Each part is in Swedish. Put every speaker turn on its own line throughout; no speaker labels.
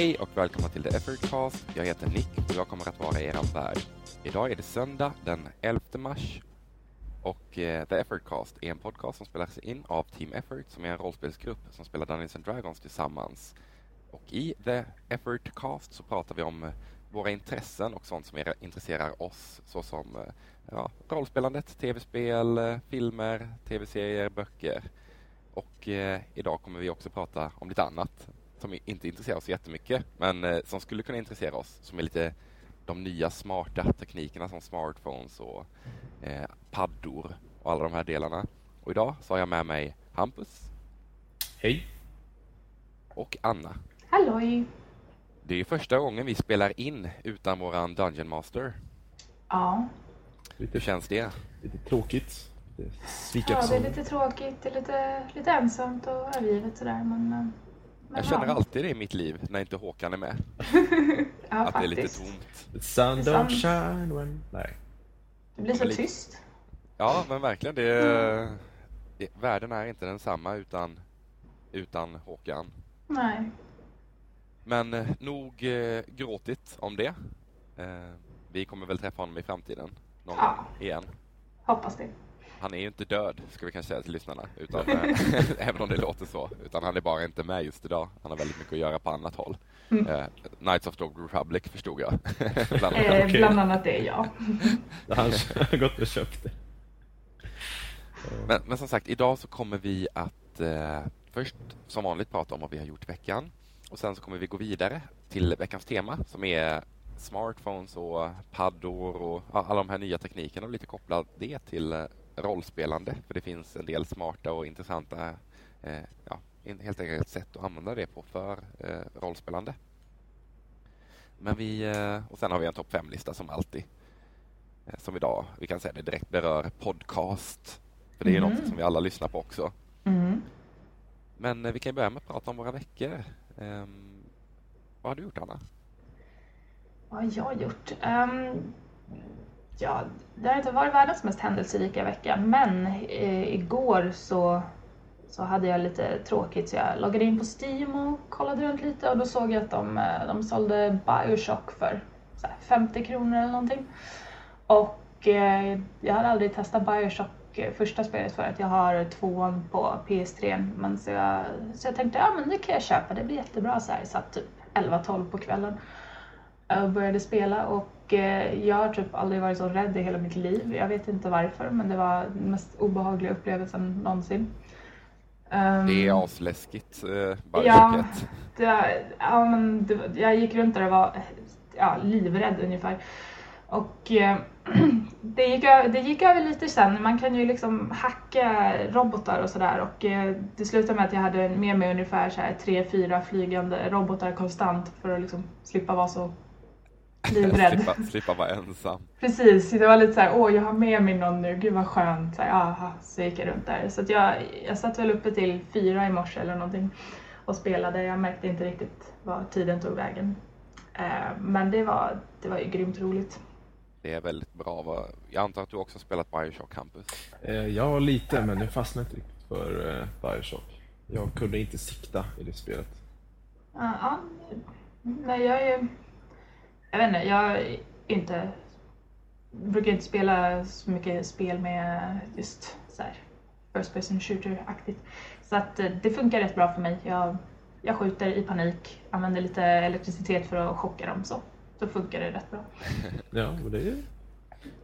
Hej och välkomna till The Effortcast. Jag heter Nick och jag kommer att vara er värd. Idag är det söndag den 11 mars och eh, The Effortcast är en podcast som spelas in av Team Effort som är en rollspelsgrupp som spelar Dungeons and Dragons tillsammans. Och i The Effortcast så pratar vi om eh, våra intressen och sånt som är, intresserar oss såsom eh, ja, rollspelandet, tv-spel, eh, filmer, tv-serier, böcker. Och eh, idag kommer vi också prata om lite annat som inte intresserar oss jättemycket, men eh, som skulle kunna intressera oss, som är lite de nya smarta teknikerna som smartphones och eh, paddor och alla de här delarna. Och idag så har jag med mig Hampus.
Hej.
Och Anna.
Halloj!
Det är första gången vi spelar in utan våran Dungeon Master.
Ja.
Hur känns det?
Lite tråkigt. Lite
ja, det är lite tråkigt, det är lite, lite ensamt och övergivet sådär men... men
jag känner alltid det i mitt liv när inte Håkan är med.
ja,
att
faktiskt.
det är lite tomt.
The sun
Det
don't shine when... Nej.
Det blir så
lite-
tyst.
Ja, men verkligen. Det, det, världen är inte densamma utan, utan Håkan.
Nej.
Men eh, nog eh, gråtit om det. Eh, vi kommer väl träffa honom i framtiden någon
Ja.
gång igen.
Hoppas det.
Han är ju inte död, ska vi kanske säga till lyssnarna, utan, eh, även om det låter så. Utan han är bara inte med just idag. Han har väldigt mycket att göra på annat håll.
Mm.
Eh, Knights of the Republic förstod jag. Bland annat.
Eh. Bland annat det, ja.
Han har gått och köpt det.
Men, men som sagt, idag så kommer vi att eh, först som vanligt prata om vad vi har gjort i veckan. Och sen så kommer vi gå vidare till veckans tema som är smartphones och paddor och alla de här nya teknikerna och lite kopplat det till eh, rollspelande. För det finns en del smarta och intressanta eh, ja, helt enkelt sätt att använda det på för eh, rollspelande. Men vi, eh, och sen har vi en topp fem-lista som alltid. Eh, som idag, vi kan säga det direkt berör podcast. För det är
Mm.
något som vi alla lyssnar på också.
Mm.
Men eh, vi kan börja med att prata om våra veckor. Ehm, vad har du gjort, Anna?
Vad har jag gjort? Ehm, ja, det har inte varit världens mest händelserika vecka men eh, igår så, så hade jag lite tråkigt så jag loggade in på Steam och kollade runt lite och då såg jag att de, eh, de sålde Bioshock för så här 50 kronor eller någonting. Och eh, jag hade aldrig testat Bioshock eh, första spelet för att jag har tvåan på PS3 men så jag, så jag tänkte ja men det kan jag köpa, det blir jättebra så här. Jag satt typ 11-12 på kvällen och började spela och eh, jag har typ aldrig varit så rädd i hela mitt liv. Jag vet inte varför men det var den mest obehagliga upplevelsen någonsin. Ehm,
Det är asläskigt, eh,
Ja,
Bioshocket.
det, ja, men det, jag gick runt där och var ja, livrädd ungefär. Och eh, det, gick, det gick över lite sen. Man kan ju liksom hacka robotar och sådär. Och eh, det slutade med att jag hade med mig ungefär så här tre, fyra flygande robotar konstant för att liksom slippa vara så livrädd.
slippa, slippa vara ensam.
Precis, det var lite så här, åh jag har med mig någon nu, gud vad skönt. Så, här, aha, så gick jag runt där. Så att jag, jag satt väl uppe till fyra i morse eller någonting och spelade. Jag märkte inte riktigt vad tiden tog vägen. Eh, men det var, det var ju grymt roligt.
Det är väldigt bra. Jag antar att du också har spelat Bioshock Campus?
Eh, Ja, lite, men jag fastnade inte riktigt för eh, Bioshock. Jag kunde inte sikta i det spelet.
Ja, ja. nej jag är jag vet inte, jag inte, brukar inte spela så mycket spel med just så här first person shooter-aktigt. Så att eh, det funkar rätt bra för mig. Jag, jag skjuter i panik, använder lite elektricitet för att chocka dem så. Så funkar det rätt bra.
Ja, men det är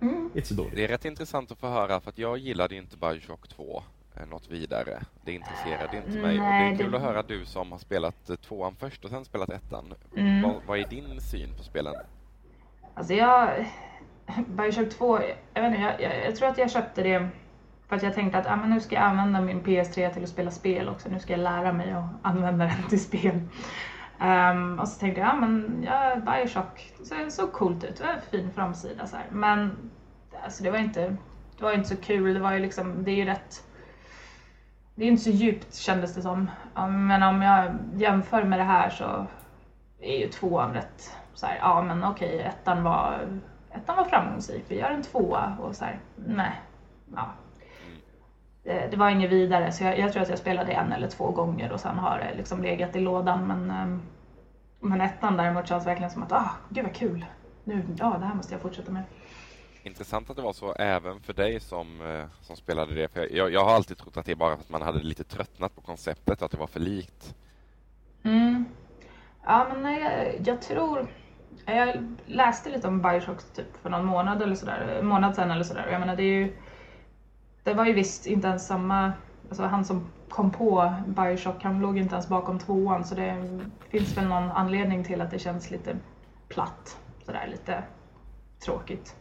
Mm.
inte så dåligt.
Det är rätt intressant att få höra för att jag gillade inte Bioshock 2 eh, något vidare. Det intresserade inte mig. och det
Nej,
är kul
det-
att höra du som har spelat eh, tvåan först och sen spelat ettan.
Mm.
Vad, vad är din syn på spelen?
Alltså jag, Bioshock 2, jag vet inte, jag, jag, jag tror att jag köpte det för att jag tänkte att ah, men nu ska jag använda min PS3 till att spela spel också. Nu ska jag lära mig att använda den till spel. Ehm, och så tänkte jag, ja men ja, Bioshock, det såg så coolt ut. Det var en fin framsida så här. Men alltså, det var inte, det var inte så kul. Det var ju liksom, det är ju rätt det är inte så djupt kändes det som. Men om jag jämför med det här så är ju tvåan rätt så här, ja men okej, ettan var, ettan var framgångsrik, vi gör en tvåa och så här, nej, ja. Det, det var inget vidare så jag, jag tror att jag spelade en eller två gånger och sen har det liksom legat i lådan men ehm, Men ettan däremot känns verkligen som att, ah, gud vad kul. Nu, ja, det här måste jag fortsätta med.
Intressant att det var så även för dig som, eh, som spelade det. För jag, jag har alltid trott att det är bara för att man hade lite tröttnat på konceptet, att det var för likt.
Mm. Ja, men nej, jag, jag tror... Jag läste lite om Bioshock typ för någon månad eller sådär, månad sedan eller sådär. Jag menar, det är ju... Det var ju visst inte ens samma... Alltså han som kom på Bioshock, han låg ju inte ens bakom tvåan så det finns väl någon anledning till att det känns lite platt. Sådär lite tråkigt.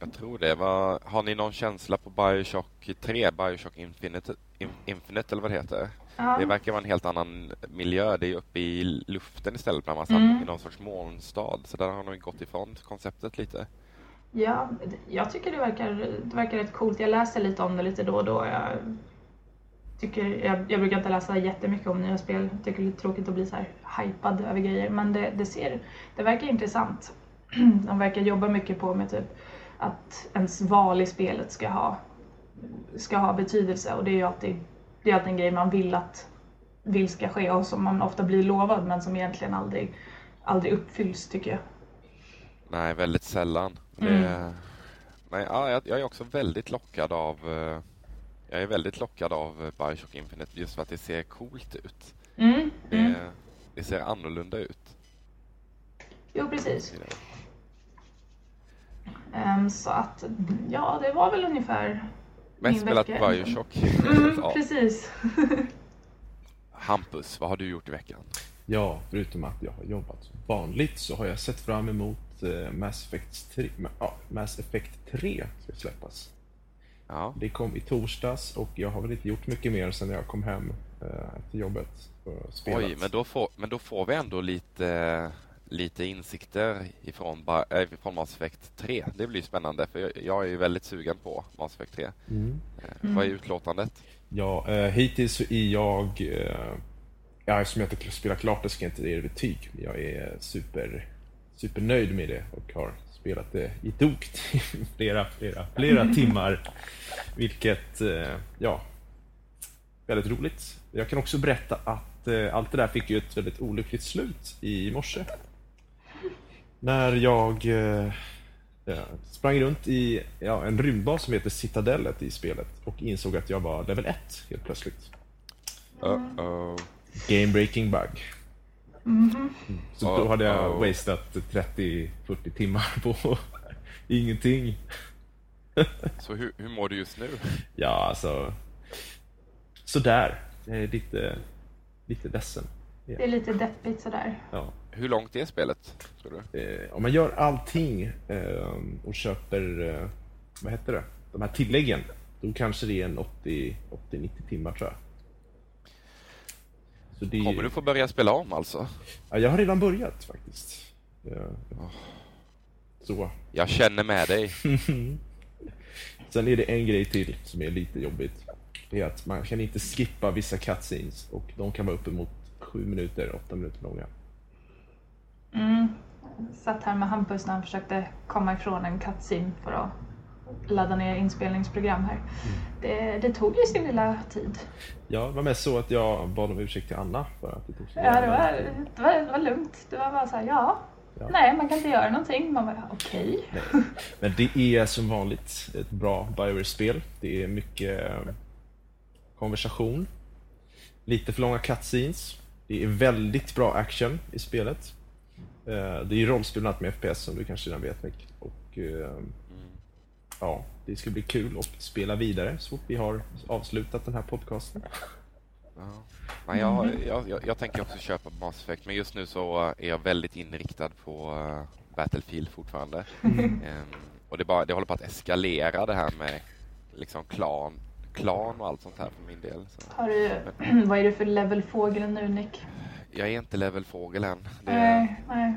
Jag tror det. Var, har ni någon känsla på Bioshock 3, Bioshock Infinite, In, Infinite eller vad det heter?
Ja.
Det verkar vara en helt annan miljö. Det är uppe i luften istället bland massa,
Mm.
i någon sorts molnstad. Så där har de gått ifrån konceptet lite.
Ja, jag tycker det verkar, det verkar rätt coolt. Jag läser lite om det lite då och då. Jag, tycker, jag, jag brukar inte läsa jättemycket om nya spel. Jag tycker det är lite tråkigt att bli så här hypad över grejer. Men det, det, ser, det verkar intressant. De verkar jobba mycket på med typ att ens val i spelet ska ha, ska ha betydelse. Och det är ju alltid, det är alltid en grej man vill att vill ska ske och som man ofta blir lovad men som egentligen aldrig, aldrig uppfylls tycker jag.
Nej, väldigt sällan.
Mm.
Det, nej, ja, jag, jag är också väldigt lockad av eh, jag är väldigt lockad av eh, Bioshock Infinite just för att det ser coolt ut.
Mm,
Det,
mm.
det ser annorlunda ut.
Jo, precis. Ehm, så att, ja, det var väl ungefär
Mest
min
spelat
vecka.
Bioshock.
Mm,
ja.
precis.
Hampus, vad har du gjort i veckan?
Ja, förutom att jag har jobbat som vanligt så har jag sett fram emot eh, Mass Effect 3, ja, Mass Effect 3 ska släppas.
Ja,
Det kom i torsdags och jag har väl inte gjort mycket mer sedan jag kom hem eh, efter jobbet. Och spelat.
oj, men då, får, men då får vi ändå lite, lite insikter ifrån, äh, ifrån Mass Effect 3. Det blir spännande för jag, jag är ju väldigt sugen på Mass Effect 3.
Mm.
Eh, Vad är utlåtandet?
Ja, eh, hittills så är jag... Eh, ja, eftersom jag inte spelat klart det ska jag inte ge det betyg. Jag är super, supernöjd med det och har spelat det i tokt i flera, flera, flera timmar. Vilket, eh, ja, väldigt roligt. Jag kan också berätta att eh, allt det där fick ju ett väldigt olyckligt slut i morse. När jag eh, ja, sprang runt i ja, en rymdbas som heter Citadellet i spelet och insåg att jag var level 1 helt plötsligt.
Uh-oh.
Game breaking bug. Mm. Så då hade jag
Uh-oh.
wastat 30-40 timmar på ingenting.
Så hur, hur mår du just nu?
Ja, alltså... Sådär. Jag är lite, lite ledsen.
Det är lite deppigt sådär.
Ja.
Hur långt är spelet?
Eh, om man gör allting eh, och köper, eh, vad heter det, de här tilläggen, då kanske det är en 80 80-90 timmar tror jag. Så det,
Kommer du få börja spela om alltså?
ja, jag har redan börjat faktiskt. Ja. Så.
Jag känner med dig.
Sen är det en grej till som är lite jobbigt. Det är att man kan inte skippa vissa cutscenes och de kan vara uppemot 7 minuter, 8 minuter långa.
Mm. Satt här med Hampus när han försökte komma ifrån en cutscene för att ladda ner inspelningsprogram här. Det, det tog ju sin lilla tid.
Ja, det var mest så att jag bad om ursäkt till Anna för att det tog så
Ja, det var, det var, det var lugnt. Det var bara så här, ja,
Ja.
nej, man kan inte göra någonting. Man bara, okej.
Nej. Men det är som vanligt ett bra Bioware-spel. Det är mycket eh, konversation. Lite för långa cutscenes. Det är väldigt bra action i spelet. Eh, Det är ju rollspel bland annat med FPS som du kanske redan vet Nick. Och eh, ja, det ska bli kul att spela vidare så fort vi har avslutat den här podcasten.
Ja. Nej, jag, jag, jag, jag tänker också köpa Mass Effect, men just nu så är jag väldigt inriktad på eh, Battlefield fortfarande. Ehm, och det, bara, det håller på att eskalera det här med liksom klan, klan och allt sånt här för min del. Så.
Har du, vad är du för level fågel nu Nick?
Jag är inte level-fågel än. Det,
Nej, nej.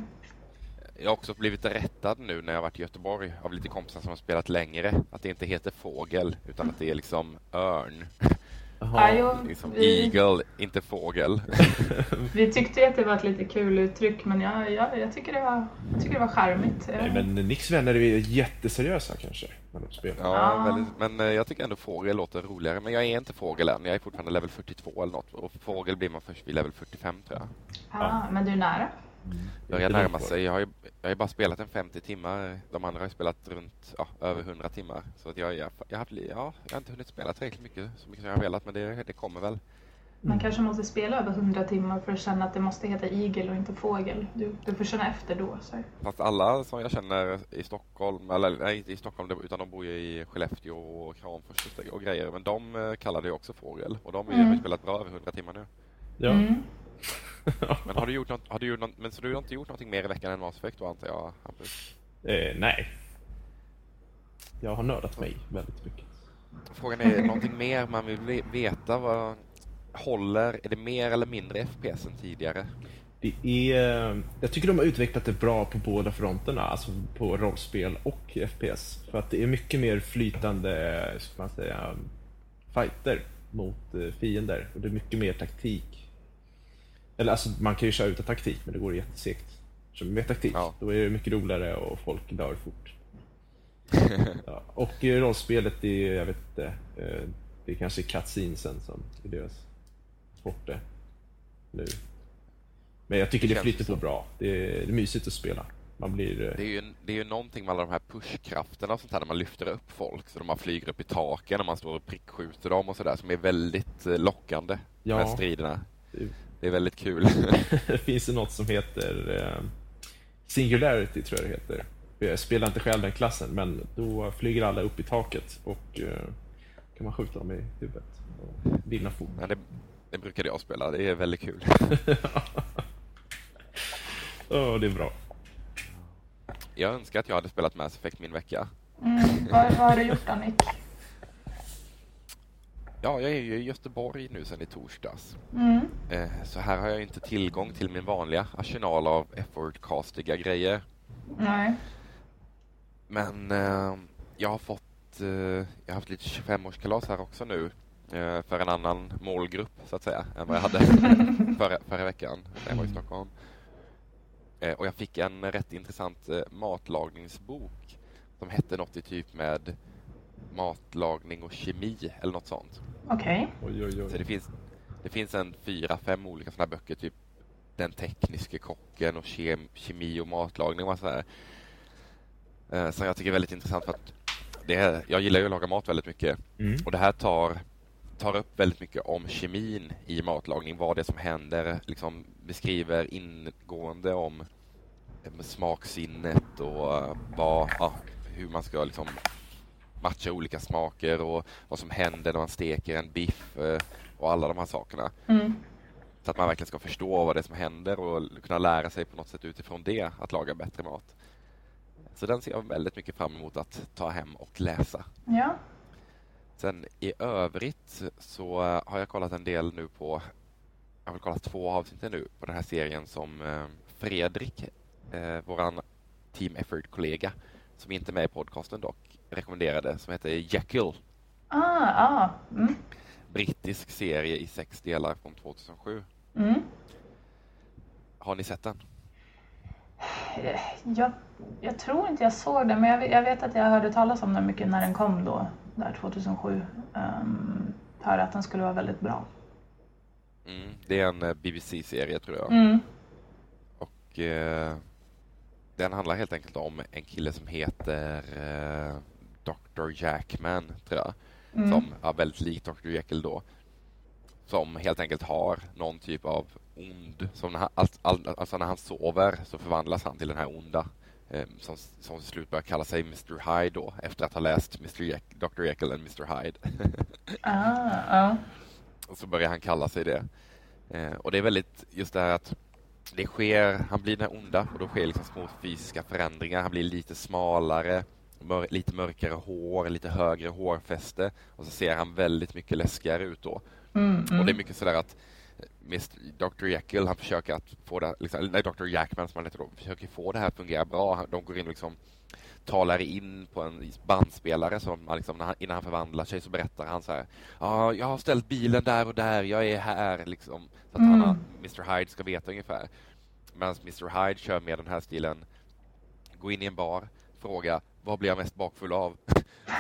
jag har också blivit rättad nu när jag varit i Göteborg av lite kompisar som har spelat längre. Att det inte heter fågel utan att det är liksom örn.
Ja, jo,
Liksom
vi,
eagle, inte fågel.
vi tyckte att det var ett lite kul uttryck men jag, jag, jag, tycker, det var, jag tycker det var charmigt.
Nej, men Nicks vänner är jätteseriösa kanske när de spelar.
Ja,
Ja.
Väldigt, men eh, jag tycker ändå fågel låter roligare. Men jag är inte fågel än. Jag är fortfarande level 42 eller något. Och fågel blir man först vid level 45 tror jag.
Ja, men du är nära.
Börjar
Inte
närma sig. Jag har, ju, jag har ju bara spelat en 50 timmar. De andra har ju spelat runt ja, över 100 timmar. Så att jag, jag, jag, har, haft- ja, jag har inte hunnit spela tillräckligt mycket, så mycket som jag har velat. Men det, det kommer väl.
Man kanske måste spela över 100 timmar för att känna att det måste heta igel och inte fågel. Du, du får känna efter då. Så.
Fast alla som jag känner i Stockholm, eller nej inte i Stockholm utan de bor ju i Skellefteå och Kramfors och- grejer. Men de eh, kallar det ju också fågel. Och de har ju
Mm.
spelat bra över 100 timmar nu.
Ja.
Mm.
Men har du gjort något, har du gjort något, men så du har inte gjort någonting mer i veckan än Mass Effect då antar jag, Hampus?
Eh, nej. Jag har nördat mig väldigt mycket.
Frågan är någonting mer man vill ve- veta vad håller, är det mer eller mindre FPS än tidigare?
Det är, jag tycker de har utvecklat det bra på båda fronterna, alltså på rollspel och FPS. För att det är mycket mer flytande, ska man säga, fighter mot eh, fiender. Och det är mycket mer taktik. Eller alltså, man kan ju köra utan taktik, men det går jättesegt. Så med taktik,
Ja.
då är det mycket roligare och folk dör fort. ja. Och eh, rollspelet, det är, jag vet inte, eh, det är kanske cutscenesen som är deras forte nu. Men jag tycker
Det
det, flyter på bra. Det är, det är mysigt att spela. Man blir... eh,
Det är ju, det är ju någonting med alla de här pushkrafterna och sånt här när man lyfter upp folk så de bara flyger upp i taken och man står och prickskjuter dem och sådär som är väldigt lockande
Ja.
med striderna.
Det-
är väldigt kul.
det finns det något som heter eh, Singularity, tror jag det heter. Jag spelar inte själv den klassen, men då flyger alla upp i taket och eh, kan man skjuta dem i huvudet och vinna fort.
Men det, det brukade jag spela, det är väldigt kul.
Ja, det är bra.
Jag önskar att jag hade spelat Mass Effect min vecka.
Mm. Vad, vad har du gjort då Nick?
Ja, jag är ju i Göteborg nu sedan i torsdags.
Mm.
Eh, Så här har jag inte tillgång till min vanliga arsenal av effortcastiga grejer.
Nej.
Men eh, jag har fått, eh, jag har haft lite 25-årskalas här också nu. För en annan målgrupp så att säga, än vad jag hade förra, förra veckan när jag var i Stockholm. Och jag fick en rätt intressant matlagningsbok som hette något i typ med matlagning och kemi eller något sånt.
Okej.
Oj, oj,
Så det finns, det finns en fyra, fem olika sådana böcker, typ Den tekniske kocken och kem, kemi och matlagning och sådär. Eh, som jag tycker är väldigt intressant för att det är, jag gillar ju att laga mat väldigt mycket
Mm.
och det här tar, tar upp väldigt mycket om kemin i matlagning, vad det är som händer, liksom beskriver ingående om eh, smaksinnet och eh, vad, ja, hur man ska liksom matcha olika smaker och vad som händer när man steker en biff eh, och alla de här sakerna.
Mm.
Så att man verkligen ska förstå vad det är som händer och kunna lära sig på något sätt utifrån det att laga bättre mat. Så den ser jag väldigt mycket fram emot att ta hem och läsa.
Ja.
Sen i övrigt så har jag kollat en del nu på, jag har kollat två avsnitt nu på den här serien som eh, Fredrik, eh, våran Team Effort-kollega, som inte är med i podcasten dock, rekommenderade, som heter Jekyll.
Ah, ah. Mm.
Brittisk serie i sex delar från 2007.
Mm.
Har ni sett den?
Jag, jag tror inte jag såg den, men jag, vet- jag vet att jag hörde talas om den mycket när den kom då, där 2007. Um, hörde att den skulle vara väldigt bra.
Mm, det är en eh, BBC-serie tror jag.
Mm.
Och eh, den handlar helt enkelt om en kille som heter eh, Dr. Jackman, tror jag.
Mm.
Som är väldigt lik Dr. Jekyll då. Som helt enkelt har någon typ av ond. Som när han, allt, all, alltså när han sover så förvandlas han till den här onda. Eh, som, som till slut börjar kalla sig Mr. Hyde då. Efter att ha läst Mr. Jeck, Dr. Jekyll and Mr. Hyde.
Ah, ja.
Och så börjar han kalla sig det. Eh, och det är väldigt just det här att det sker, han blir den här onda och då sker liksom små fysiska förändringar. Han blir lite smalare, mör, lite mörkare hår, lite högre hårfäste och så ser han väldigt mycket läskigare ut då.
Mm,
Och det är
mm.
mycket sådär att. Dr. Jekyll, han försöker att få det, liksom, nej, Dr. Jackman som han heter då, försöker få det här att fungera bra. De går in och liksom talar in på en bandspelare som liksom, han, innan han förvandlar sig så berättar han så här. Ja, jag har ställt bilen där och där, jag är här liksom. Så att
Mm.
han, Mr Hyde ska veta ungefär. Medan Mr Hyde kör med den här stilen. Gå in i en bar, fråga vad blir jag mest bakfull av?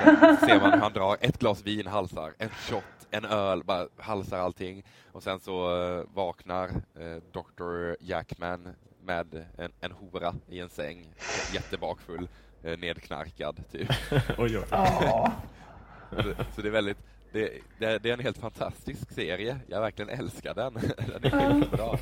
Sen ser man hur han drar ett glas vin, halsar, en shot, en öl, bara halsar allting. Och sen så eh, vaknar eh, Dr. Jackman med en, en hora i en säng, jättebakfull, eh, nedknarkad typ.
oj, oj.
Så det, så det är väldigt det, det, det är en helt fantastisk serie. Jag verkligen älskar den. Den är sjukt bra.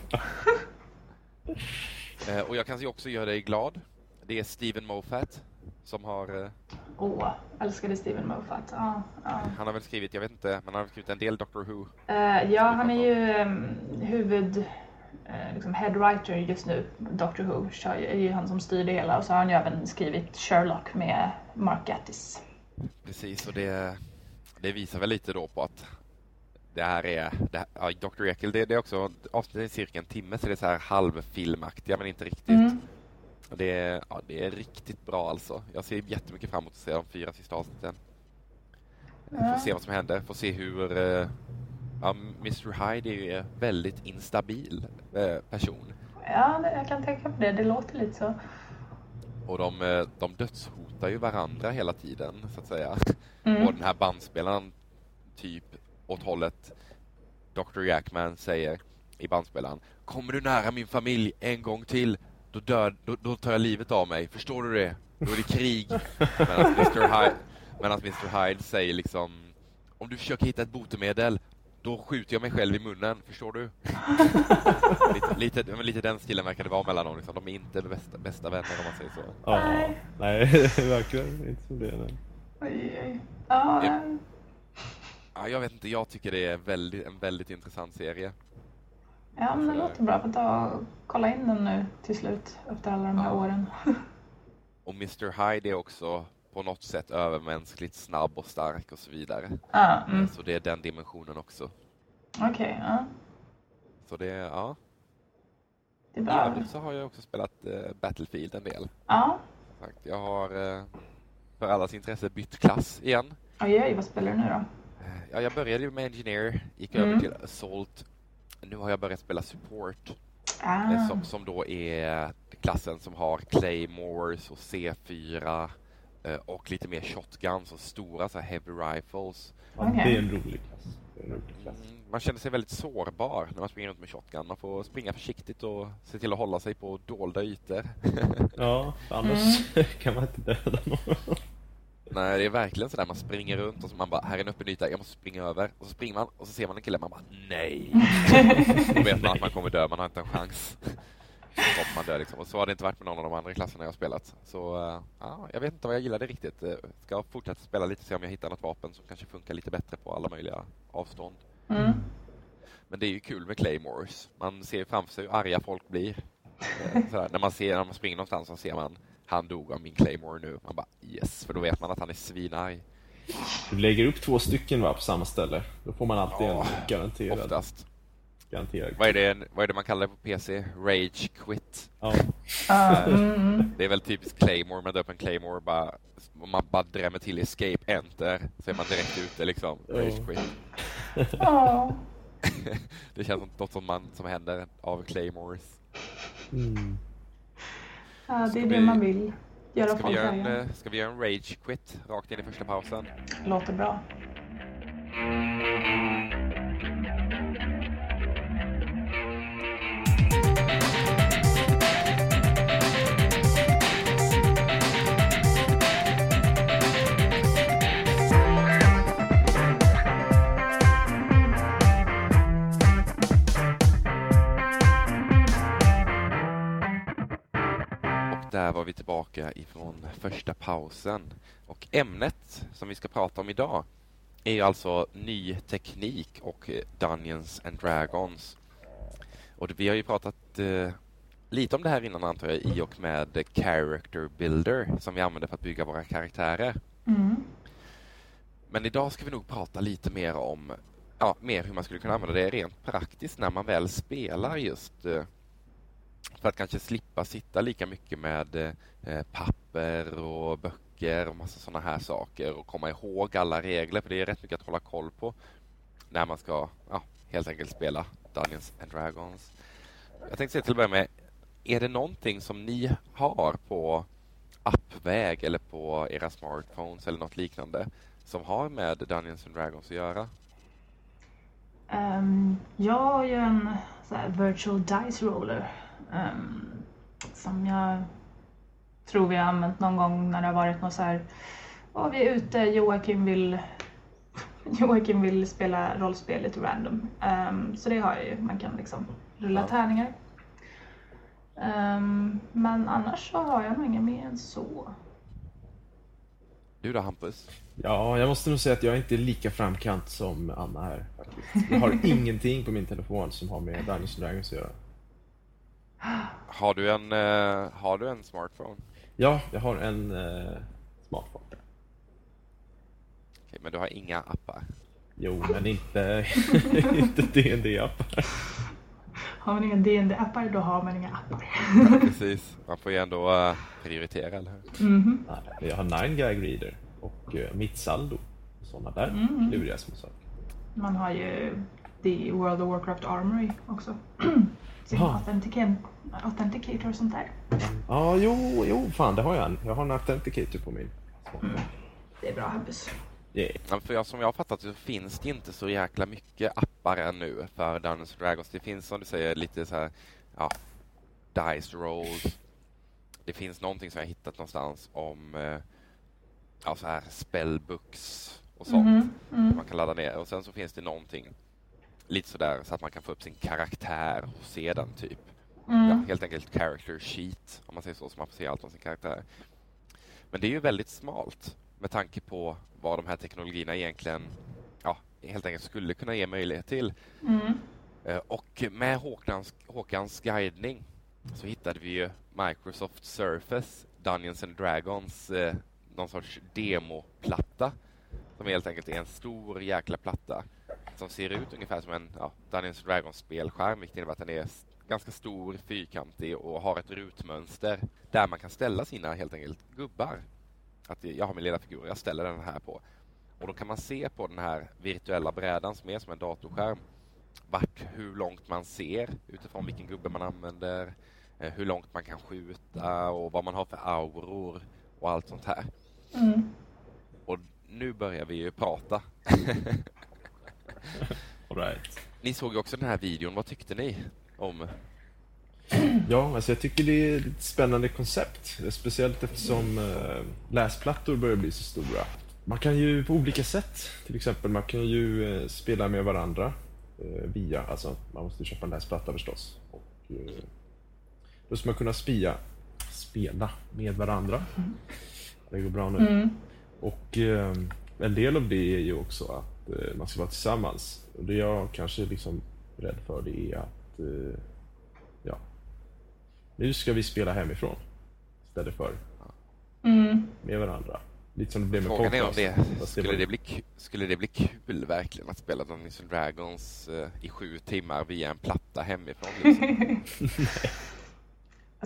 Eh, och jag kan ju också göra dig glad. Det är Steven Moffat som har eh,
Åh, älskade Steven Moffat. Ja, ja.
Han har väl skrivit, jag vet inte, men han har skrivit en del Doctor Who.
Eh, ja, han är ju um, huvud... eh, liksom head writer just nu, Doctor Who. Är ju han som styr det hela. Och så har han ju även skrivit Sherlock med Mark Gatiss.
Precis, och det, det visar väl lite då på att det här är, det här, ja, Dr. Jekyll, det, det är också avsnittet är cirka en timme så det är så här halvfilmaktiga men inte riktigt.
Mm.
Och det, är, ja, det är riktigt bra alltså. Jag ser jättemycket fram emot att se de fyra sista avsnitten. Får
Ja.
se vad som händer, får se hur ja, Mr. Hyde är ju en väldigt instabil eh, person.
Ja, jag kan tänka på det. Det låter lite så.
Och de, eh, de dödshotar ju varandra hela tiden, så att säga.
Mm.
Och den här bandspelaren, typ åt hållet Dr. Jackman säger i bandspelaren. Kommer du nära min familj en gång till, då, dör, då, då tar jag livet av mig. Förstår du det? Då är det krig. Medan Mr. Hyde, medan Mr. Hyde säger liksom Om du försöker hitta ett botemedel, då skjuter jag mig själv i munnen. Förstår du? lite, lite, men lite den stilen verkar det vara mellan dem. Liksom. De är inte bästa, bästa vänner om man säger så.
Ja,
Nej.
nej, verkligen inte som det. Nej.
Oj, oj. Ja,
Ja. Ja, jag vet inte, jag tycker det är väldigt, en väldigt intressant serie.
ja, men det låter bra. Får ta och kolla in den nu till slut efter alla de här
Ja.
åren.
Och Mr. Hyde är också på något sätt övermänskligt snabb och stark och så vidare.
Ja, mm.
Så det är den dimensionen också.
Okej, ja.
Så det, ja.
Det är
I övrigt så har jag också spelat eh, Battlefield en del.
Ja.
Sagt. Jag har eh, för allas intresse bytt klass igen.
Oj, oj, vad spelar du nu då?
Eh, Ja, jag började ju med Engineer, gick
Mm.
över till Assault. Nu har jag börjat spela Support.
Ah.
Eh, Som, som då är klassen som har Claymores och C4 eh, och lite mer shotguns och stora så här heavy rifles.
Okej.
Det är en rolig klass.
Mm, man känner sig väldigt sårbar när man springer runt med shotgun. Man får springa försiktigt och se till att hålla sig på dolda ytor.
Ja, annars
Mm.
kan man inte döda någon.
Nej, det är verkligen sådär man springer runt och så man bara, här är en öppen yta, jag måste springa över. Och så springer man och så ser man en kille, man bara, nej. Då vet man att man kommer dö, man har inte en chans. Så man dö liksom. Och så har det inte varit med någon av de andra klasserna jag har spelat. Så eh, ja, jag vet inte vad jag gillar det riktigt. Eh, Ska fortsätta spela lite, se om jag hittar något vapen som kanske funkar lite bättre på alla möjliga avstånd.
Mm.
Men det är ju kul med Claymores. Man ser framför sig hur arga folk blir. Eh, Sådär. När, man ser, när man springer någonstans så ser man han dog av min Claymore nu. Man bara yes, för då vet man att han är svinarg.
Du lägger upp två stycken va, på samma ställe. Då får man alltid
Ja,
en garanterad.
Oftast.
Garanterad.
Vad är, det, vad är det man kallar det på PC? Rage quit.
Ja,
Ah, mm, mm.
Det är väl typiskt Claymore, man en Claymore bara, om man bara drämmer till escape, enter, så är man direkt ute liksom. Rage
Ja.
quit.
Ja.
Det känns som något som, man, som händer av Claymores.
mm.
ja, det är
vi-
det man vill. Göra
Ska vi göra, en, eh, ska vi göra en rage quit rakt in i första pausen?
Låter bra.
Vi tillbaka ifrån första pausen. Och ämnet som vi ska prata om idag är ju alltså ny teknik och Dungeons and Dragons. Och vi har ju pratat eh, lite om det här innan antar jag i och med Character Builder som vi använder för att bygga våra karaktärer.
Mm.
Men idag ska vi nog prata lite mer om ja, mer hur man skulle kunna använda det rent praktiskt när man väl spelar just eh, för att kanske slippa sitta lika mycket med eh, papper och böcker och massa sådana här saker och komma ihåg alla regler, för det är rätt mycket att hålla koll på när man ska ja, helt enkelt spela Dungeons and Dragons. Jag tänkte säga till att börja med, är det någonting som ni har på appväg eller på era smartphones eller något liknande som har med Dungeons and Dragons att göra?
Um, jag har ju en så här, virtual dice roller um, som jag tror vi har använt någon gång när det har varit något så här, oh, vi är ute, Joakim vill Joakim vill spela rollspel lite random. Um, så det har jag ju, man kan liksom rulla ja. tärningar. Um, men annars så har jag nog inget mer än så.
Du då Hampus?
Ja, jag måste nog säga att jag inte är lika framkant som Anna här. Faktiskt. Jag har ingenting på min telefon som har med Dungeons Dragons att göra.
Har du en, uh, har du en smartphone?
Ja, jag har en uh, smartphone.
Okej, men du har inga appar?
Jo, men inte, inte DND-appar.
Har man inga DND-appar, då har man inga appar.
Ja, precis. Man får ju ändå uh, prioritera, eller hur?
Mm -hmm.
Nej, jag har Nine Gag Reader och uh, mitt saldo. Sådana där mm -hmm. luriga små saker.
Man har ju The World of Warcraft Armory också. Sin authenticator och sånt där.
Ja, jo, jo, fan det har jag. Jag har en authenticator på min. Mm.
Det är bra Hampus.
Yeah. För jag, som jag har fattat så finns det inte så jäkla mycket appar ännu för Dungeons Dragons. Det finns som du säger lite så här, ja, dice rolls. Det finns någonting som jag hittat någonstans om eh, ja, så här spellbooks och sånt. Mm -hmm. Man kan ladda ner. Och sen så finns det någonting lite sådär så att man kan få upp sin karaktär och se den typ. Mm. Ja, helt enkelt character sheet om man säger så, så man får se allt om sin karaktär. Men det är ju väldigt smalt med tanke på vad de här teknologierna egentligen ja, helt enkelt skulle kunna ge möjlighet till. Mm. Eh, och med Håkans, Håkans guidning så hittade vi ju Microsoft Surface Dungeons and Dragons eh, någon sorts demoplatta som helt enkelt är en stor jäkla platta som ser ut ungefär som en ja, Dungeons Dragons spelskärm vilket innebär att den är ganska stor, fyrkantig och har ett rutmönster där man kan ställa sina helt enkelt gubbar att jag har min lilla figur, jag ställer den här på. Och då kan man se på den här virtuella brädan som är som en datorskärm vart, hur långt man ser utifrån vilken gubbe man använder, eh, hur långt man kan skjuta och vad man har för auror och allt sånt här. Mm. Och nu börjar vi ju prata.
All right.
Ni såg ju också den här videon, vad tyckte ni om
Ja, alltså jag tycker det är ett spännande koncept. Speciellt eftersom äh, läsplattor börjar bli så stora. Man kan ju på olika sätt, till exempel man kan ju äh, spela med varandra äh, via, alltså man måste köpa en läsplatta förstås. Och, då ska man kunna spia, spela med varandra. Mm. Det går bra nu. Mm. Och en del av det är ju också att man ska vara tillsammans. Och det jag kanske är liksom rädd för det är att nu ska vi spela hemifrån istället för mm. med varandra. Lite som det blev med
Frågan podcast. är om det skulle, det bli, skulle det bli kul verkligen att spela Dungeons Dragons uh, i sju timmar via en platta hemifrån? Liksom?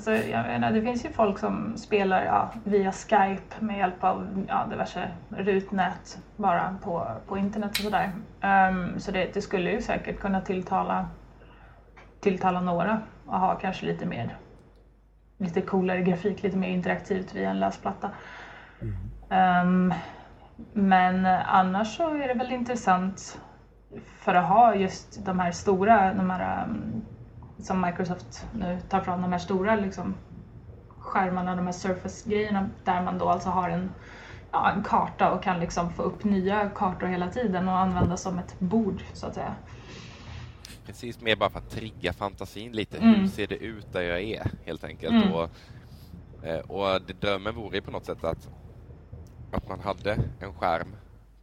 alltså, jag menar, det finns ju folk som spelar ja, via Skype med hjälp av ja, diverse rutnät bara på, på internet och sådär. Um, så det, det, skulle ju säkert kunna tilltala, tilltala några och ha kanske lite mer lite coolare grafik, lite mer interaktivt via en läsplatta. Mm. Um, men annars så är det väl intressant för att ha just de här stora, de här, um, som Microsoft nu tar fram, de här stora liksom, skärmarna, de här Surface-grejerna där man då alltså har en, ja, en karta och kan liksom få upp nya kartor hela tiden och använda som ett bord så att säga.
Precis, mer bara för att trigga fantasin lite. Mm. Hur ser det ut där jag är, helt enkelt. Mm. Och, eh, och det, drömmen vore på något sätt att, att man hade en skärm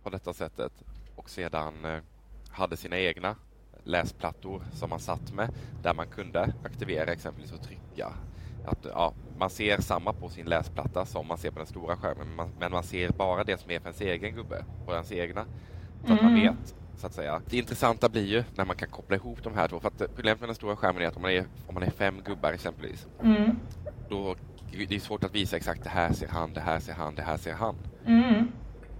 på detta sättet och sedan eh, hade sina egna läsplattor som man satt med där man kunde aktivera exempelvis och trycka. Att, ja, man ser samma på sin läsplatta som man ser på den stora skärmen men man, men man ser bara det som är för ens egen gubbe på ens egna. Så mm. att man vet så att säga. Det intressanta blir ju när man kan koppla ihop de här två. För att problemet med den stora skärmen är att om man är, om man är fem gubbar exempelvis,
Mm.
då det är svårt att visa exakt det här ser han, det här ser han, det här ser han.
Mm.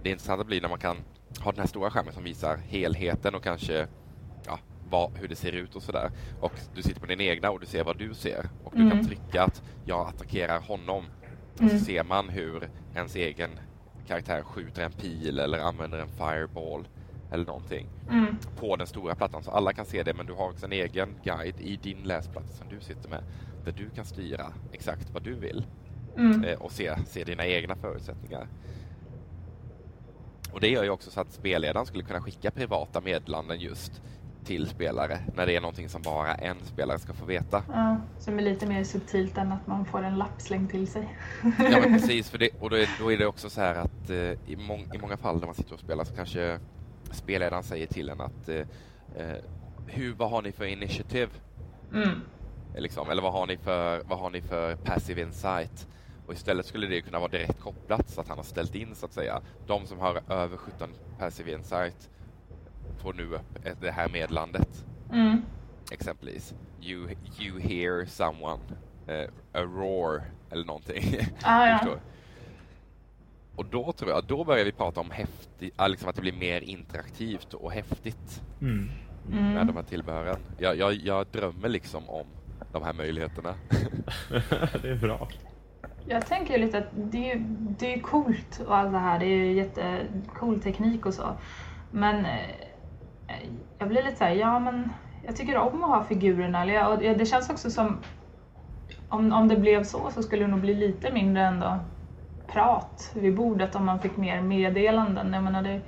Det intressanta blir när man kan ha den här stora skärmen som visar helheten och kanske ja, vad, hur det ser ut och sådär. Och du sitter på din egna och du ser vad du ser. Och du kan
Mm.
trycka att jag attackerar honom. Och så
Mm.
ser man hur ens egen karaktär skjuter en pil eller använder en fireball eller någonting
Mm.
på den stora plattan så alla kan se det men du har också en egen guide i din läsplatta som du sitter med där du kan styra exakt vad du vill
Mm.
eh, och se, se dina egna förutsättningar. Och det gör ju också så att spelledaren skulle kunna skicka privata meddelanden just till spelare när det är någonting som bara en spelare ska få veta.
Ja, som är lite mer subtilt än att man får en lapp slängd till sig.
Ja men precis, för det, och då är, då är det också så här att eh, i, mång, i många fall när man sitter och spelar så kanske spelledaren säger till en att eh, eh, hur, vad har ni för initiativ?
Mm.
Liksom, eller vad har, ni för, vad har ni för passive insight? Och istället skulle det kunna vara direkt kopplat så att han har ställt in så att säga. De som har över 17 passive insight får nu upp det här meddelandet
Mm.
exempelvis. You, you hear someone, eh, a roar eller någonting.
Ah, ja.
Och då tror jag, då börjar vi prata om häftigt, liksom att det blir mer interaktivt och häftigt
Mm.
med
Mm.
de här tillbehören. Jag, jag, jag drömmer liksom om de här möjligheterna.
det är bra.
Jag tänker ju lite att det är det är coolt och allt det här. Det är ju jättecool teknik och så. Men eh, Eh, jag blir lite så här, ja men jag tycker om att ha figurerna. Eller jag, och det känns också som om, om det blev så så skulle det nog bli lite mindre ändå prat vid bordet om man fick mer meddelanden. Jag menar det,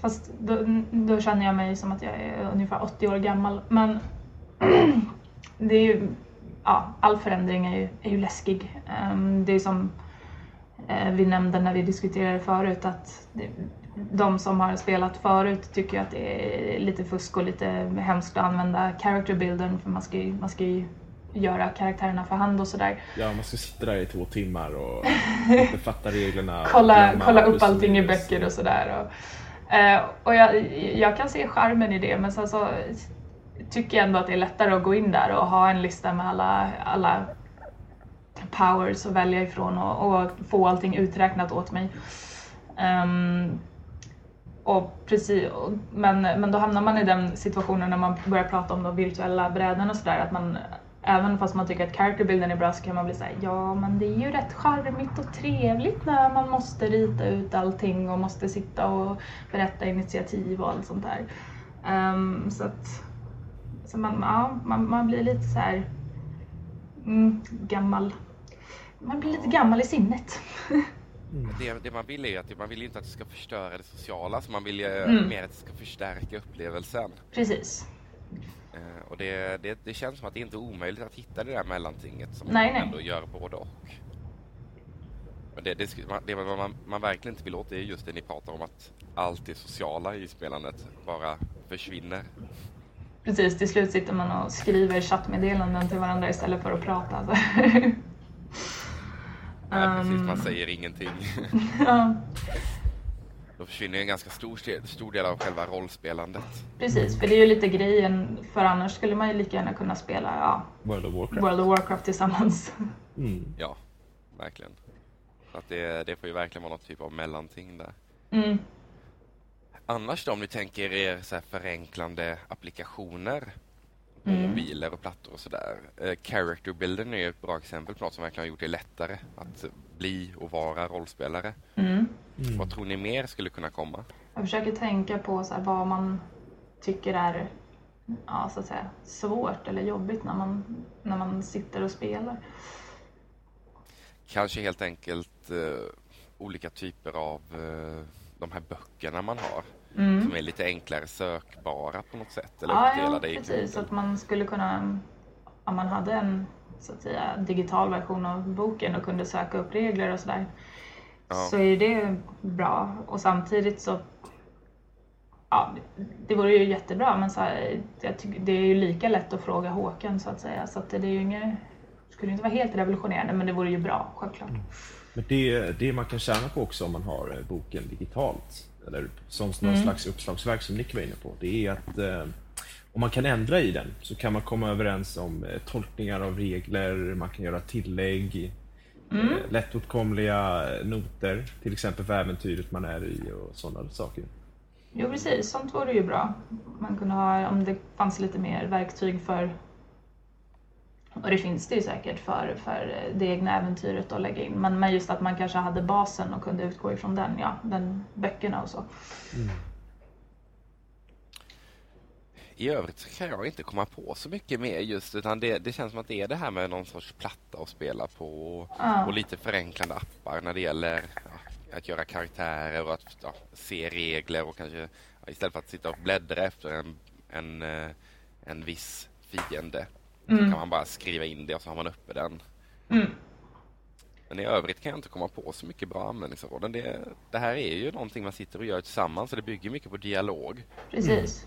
fast då, då känner jag mig som att jag är ungefär 80 år gammal. Men det är ju, ja, all förändring är ju, är ju läskig. Ehm, det är som eh, vi nämnde när vi diskuterade förut att det, de som har spelat förut tycker att det är lite fusk och lite hemskt att använda character buildern för man ska ju, man ska ju göra karaktärerna för hand och sådär.
Ja, man ska sitta där i två timmar och inte fatta reglerna.
kolla, kolla upp allting i böcker och sådär. Och, eh, och jag, jag kan se charmen i det men sen så tycker jag ändå att det är lättare att gå in där och ha en lista med alla, alla powers att välja ifrån och, och få allting uträknat åt mig. Ehm, och precis, men, men då hamnar man i den situationen när man börjar prata om de virtuella brädorna och sådär att man Även fast man tycker att characterbilden är bra så kan man bli såhär, ja men det är ju rätt charmigt och trevligt när man måste rita ut allting och måste sitta och berätta initiativ och allt sånt där. Um, så att så man, ja, man, man blir lite så här mm, gammal. Man blir lite gammal i sinnet.
Det, det man vill är att man vill inte att det ska förstöra det sociala, så man vill ju
Mm.
mer att det ska förstärka upplevelsen.
Precis.
Eh, och det, det, det känns som att det inte är omöjligt att hitta det där mellantinget som
Nej, nej.
ändå gör både och. Men det, det, man- det man, man, man verkligen inte vill åt det är just det ni pratar om att allt det sociala i spelandet bara försvinner.
Precis, till slut sitter man och skriver chattmeddelanden till varandra istället för att prata.
Nej, precis,
Ehm,
man säger ingenting.
ja,
Då försvinner en ganska stor, stor del av själva rollspelandet.
precis, för det är ju lite grejen. För annars skulle man ju lika gärna kunna spela ja,
World of Warcraft.
World of Warcraft tillsammans.
Mm.
Ja, verkligen. Så att det, det får ju verkligen vara något typ av mellanting där.
Mm.
Annars då, om ni tänker er så här förenklande applikationer på
Mm.
mobiler och plattor och sådär. Eh, character buildern är ett bra exempel på något som verkligen har gjort det lättare att bli och vara rollspelare.
Mm.
Vad tror ni mer skulle kunna komma?
Jag försöker tänka på så här, vad man tycker är ja, så att säga, svårt eller jobbigt när man, när man sitter och spelar.
Kanske helt enkelt eh, olika typer av eh, de här böckerna man har
Mm.
som är lite enklare sökbara på något sätt eller
Ja, ja, precis.
kapitel.
Att man skulle kunna, om man hade en så att säga, digital version av boken och kunde söka upp regler och sådär,
Ja.
så är det bra. Och samtidigt så, ja, det vore ju jättebra, men så här, jag tycker, det är ju lika lätt att fråga Håkan så att säga. Så att det är ju inget, skulle inte vara helt revolutionerande, men det vore ju bra, självklart.
Men det, det man kan tjäna på också om man har boken digitalt eller som någon slags uppslagsverk som Nick var inne på, det är att eh, om man kan ändra i den så kan man komma överens om eh, tolkningar av regler, man kan göra tillägg, eh, lättåtkomliga noter, till exempel för äventyret man är i och sådana saker.
Jo precis, sånt vore ju bra. Man kunde ha, om det fanns lite mer verktyg för och det finns det ju säkert för, för det egna äventyret att lägga in. Men, men just att man kanske hade basen och kunde utgå ifrån den, ja, den böckerna och så.
I övrigt så kan jag inte komma på så mycket mer just utan det, det känns som att det är det här med någon sorts platta att spela på och,
Ja.
och lite förenklande appar när det gäller ja, att göra karaktärer och att ja, se regler och kanske ja, istället för att sitta och bläddra efter en, en, eh, en viss fiende så kan man bara skriva in det och så har man uppe den.
Mm.
Men i övrigt kan jag inte komma på så mycket bra användningsområden. Det, det här är ju någonting man sitter och gör tillsammans så det bygger mycket på dialog.
Precis.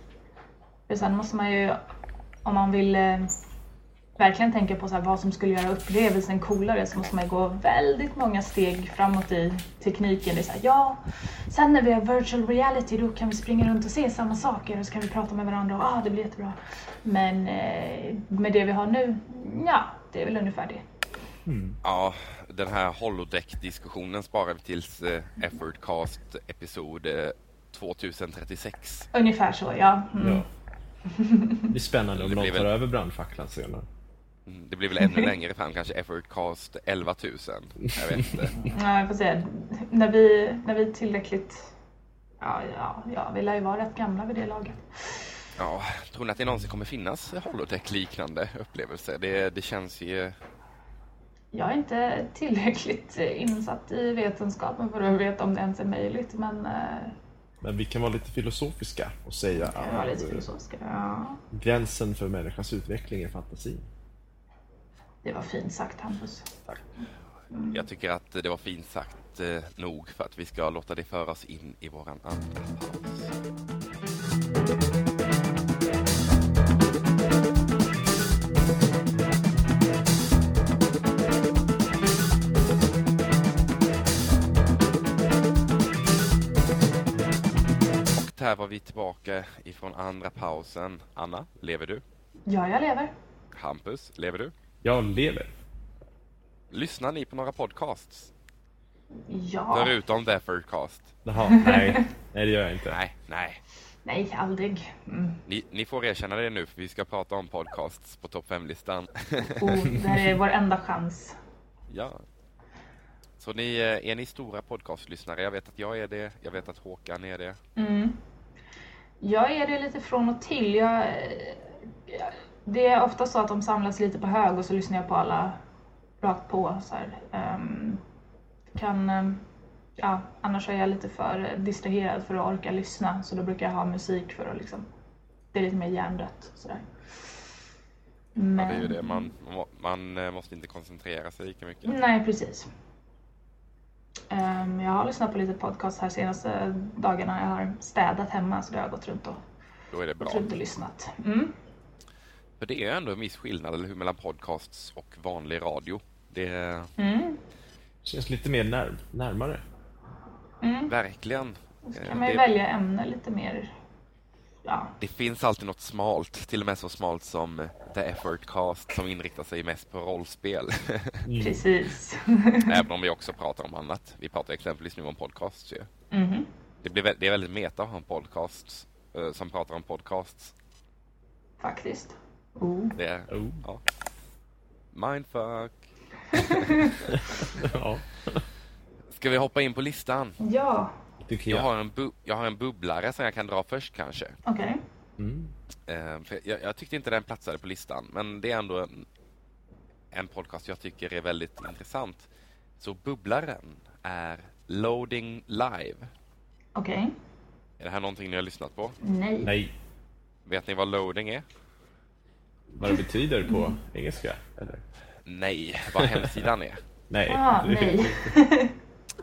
För sen måste man ju, om man vill eh, verkligen tänka på så här, vad som skulle göra upplevelsen coolare så måste man ju gå väldigt många steg framåt i tekniken. Det är så här, ja, sen när vi har virtual reality då kan vi springa runt och se samma saker och så kan vi prata med varandra och ah, det blir jättebra. Men eh, med det vi har nu, ja, det är väl ungefär det.
Ja, den här holodeck-diskussionen sparar vi tills eh, Effortcast episod eh, 2036.
Ungefär så, ja. Mm.
Ja. Det blir spännande om någon tar
väl-
över brandfacklan senare.
Mm, Det blir väl ännu längre fram, kanske Effortcast 11 000. Jag vet inte.
Ja, jag får se. När vi, när vi är tillräckligt... Ja, ja, ja, vi lär ju vara rätt gamla vid det laget.
Ja, tror ni att det någonsin kommer finnas holodeck-liknande upplevelser? Det, det känns ju...
Jag är inte tillräckligt eh, insatt i vetenskapen för att veta om det ens är möjligt, men eh,
Men vi kan vara lite filosofiska och säga
jag var lite
att eh,
filosofiska. Ja,
gränsen för människans utveckling är fantasin.
Det var fint sagt, Hampus.
Tack.
Jag tycker att det var fint sagt eh, nog för att vi ska låta det föra oss in i våran andra paus. Och där var vi tillbaka ifrån andra pausen. Anna, lever du?
Ja, jag lever.
Hampus, lever du?
Jag lever.
Lyssnar ni på några podcasts?
Ja.
Förutom The Effortcast?
Jaha, nej. Nej, det gör jag inte.
Nej, nej.
Nej, aldrig. Mm.
Ni, ni får erkänna det nu för vi ska prata om podcasts på topp 5-listan.
Oh, det här är vår enda chans.
ja. Så ni, eh, är ni stora podcastlyssnare? Jag vet att jag är det. Jag vet att Håkan är det.
Mm. Jag är det lite från och till. Jag, eh, det är ofta så att de samlas lite på hög och så lyssnar jag på alla rakt på. Så här. Ehm, kan, ehm, ja, annars är jag lite för distraherad för att orka lyssna så då brukar jag ha musik för att liksom, det är lite mer hjärndött. Sådär.
Ja,
Men,
det är ju det. Man, man, eh, måste inte koncentrera sig lika mycket.
Nej, precis. Ehm, jag har lyssnat på lite podcast här senaste dagarna. Jag har städat hemma så då har jag gått runt och,
Då är det bra.
gått runt och lyssnat. Mm.
För det är ändå en viss skillnad eller hur, mellan podcasts och vanlig radio. Det
Mm.
Känns lite mer när, närmare.
Mm.
verkligen.
Så
eh,
kan man ju
det,
välja ämne lite mer. Ja,
det finns alltid något smalt, till och med så smalt som eh, The Effortcast som inriktar sig mest på rollspel.
precis.
Även om vi också pratar om annat. Vi pratar exempelvis nu om podcasts ju.
Mhm.
Det, blir, det är väldigt meta att ha en podcast eh, som pratar om podcasts.
Faktiskt. Oh.
Det är,
Oh.
ja. Mindfuck.
Ja,
Ska vi hoppa in på listan?
Ja,
Jag
jag.
har en, bu- jag har en bubblare som jag kan dra först kanske.
okej.
Mm.
Eh, för jag, jag tyckte inte den platsade på listan, men det är ändå en, en podcast jag tycker är väldigt intressant. Så bubblaren är Loading Live.
Okej.
Är det här någonting ni har lyssnat på?
Nej.
Nej,
Vet ni vad loading är?
Vad det betyder på engelska? Eller?
Nej, vad hemsidan är.
Nej.
Ah, nej.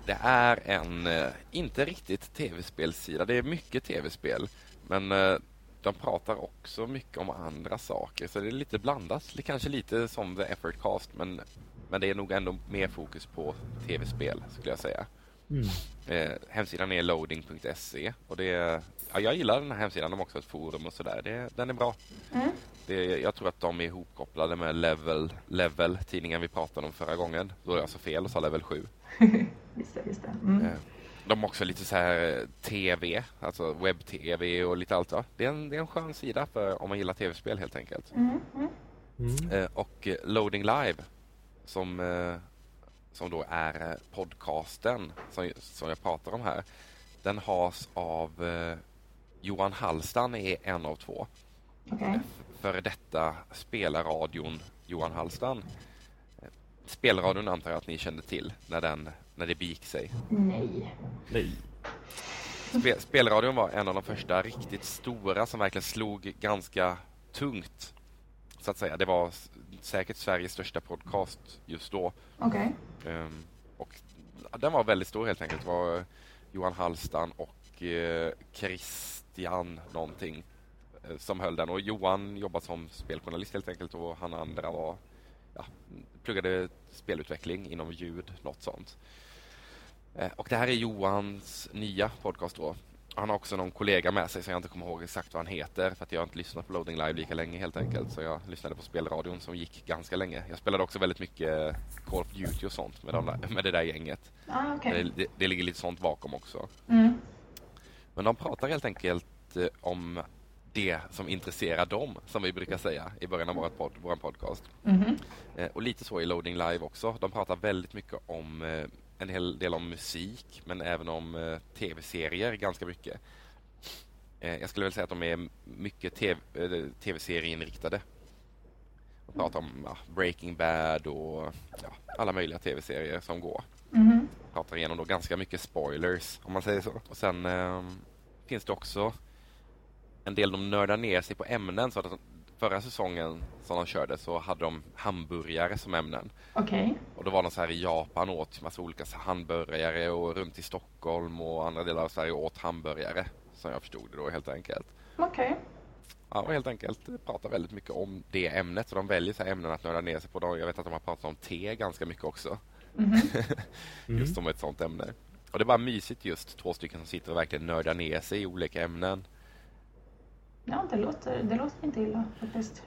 Det är en, eh, inte riktigt tv-spelsida, det är mycket tv-spel. Men eh, de pratar också mycket om andra saker, så det är lite blandat. Kanske lite som The Effortcast, men, men det är nog ändå mer fokus på tv-spel, skulle jag säga.
Mm.
Eh, hemsidan är loading.se och det är, ja, jag gillar den här hemsidan. De har också ett forum och sådär. Det, den är bra.
Mm.
Det, jag tror att de är ihopkopplade med Level, Level, tidningen vi pratade om förra gången. Då är det alltså fel och sa Level 7.
Just det, just det. Mm.
Eh, De har också lite så här eh, TV, alltså webb-TV och lite allt. va. Det är, en, det är en skön sida för om man gillar tv-spel helt enkelt.
Mm. Mm.
Mm.
Eh, Och Loading Live som, som då är podcasten som, som jag pratar om här. Den has av Johan Hallstan är en av två.
Okej.
Före detta spelarradion Johan Hallstan. Spelradion antar jag att ni kände till när, den, när det begick sig.
Nej.
Nej.
Spe, spelradion var en av de första riktigt stora som verkligen slog ganska tungt. Så att säga. Det var säkert Sveriges största podcast just då.
Okej.
Ehm, och den var väldigt stor helt enkelt. Det var Johan Hallstan och eh, Christian någonting som höll den. Och Johan jobbade som speljournalist helt enkelt och han andra var ja, pluggade spelutveckling inom ljud, något sånt. Eh, Och det här är Johans nya podcast då. Han har också någon kollega med sig så jag inte kommer ihåg exakt vad han heter för att jag har inte lyssnat på Loading Live lika länge helt enkelt. Så jag lyssnade på spelradion som gick ganska länge. Jag spelade också väldigt mycket Call of Duty och sånt med, de där, med det där gänget.
Ah, okej.
Det, det, det ligger lite sånt bakom också.
Mm.
Men de pratar helt enkelt eh, om det som intresserar dem, som vi brukar säga i början av pod, vår podcast.
Mhm.
Eh, Och lite så i Loading Live också. De pratar väldigt mycket om eh, en hel del om musik men även om eh, tv-serier ganska mycket. Eh, Jag skulle väl säga att de är mycket TV, eh, tv-serieinriktade. De pratar om ja, Breaking Bad och ja, alla möjliga tv-serier som går.
Mhm.
Pratar igenom då ganska mycket spoilers om man säger så. Och sen eh, finns det också en del de nördar ner sig på ämnen. Så att förra säsongen som de körde så hade de hamburgare som ämnen.
Okej.
Och då var de så här i Japan och åt massa olika hamburgare och runt i Stockholm och andra delar av Sverige åt hamburgare. Som jag förstod det då helt enkelt.
Okej.
Ja, och helt enkelt pratar väldigt mycket om det ämnet. Så de väljer så här ämnen att nörda ner sig på. Jag vet att de har pratat om te ganska mycket också.
Mhm.
Just som ett sånt ämne. Och det är bara mysigt just två stycken som sitter och verkligen nördar ner sig i olika ämnen.
Ja, det låter, det låter inte illa faktiskt.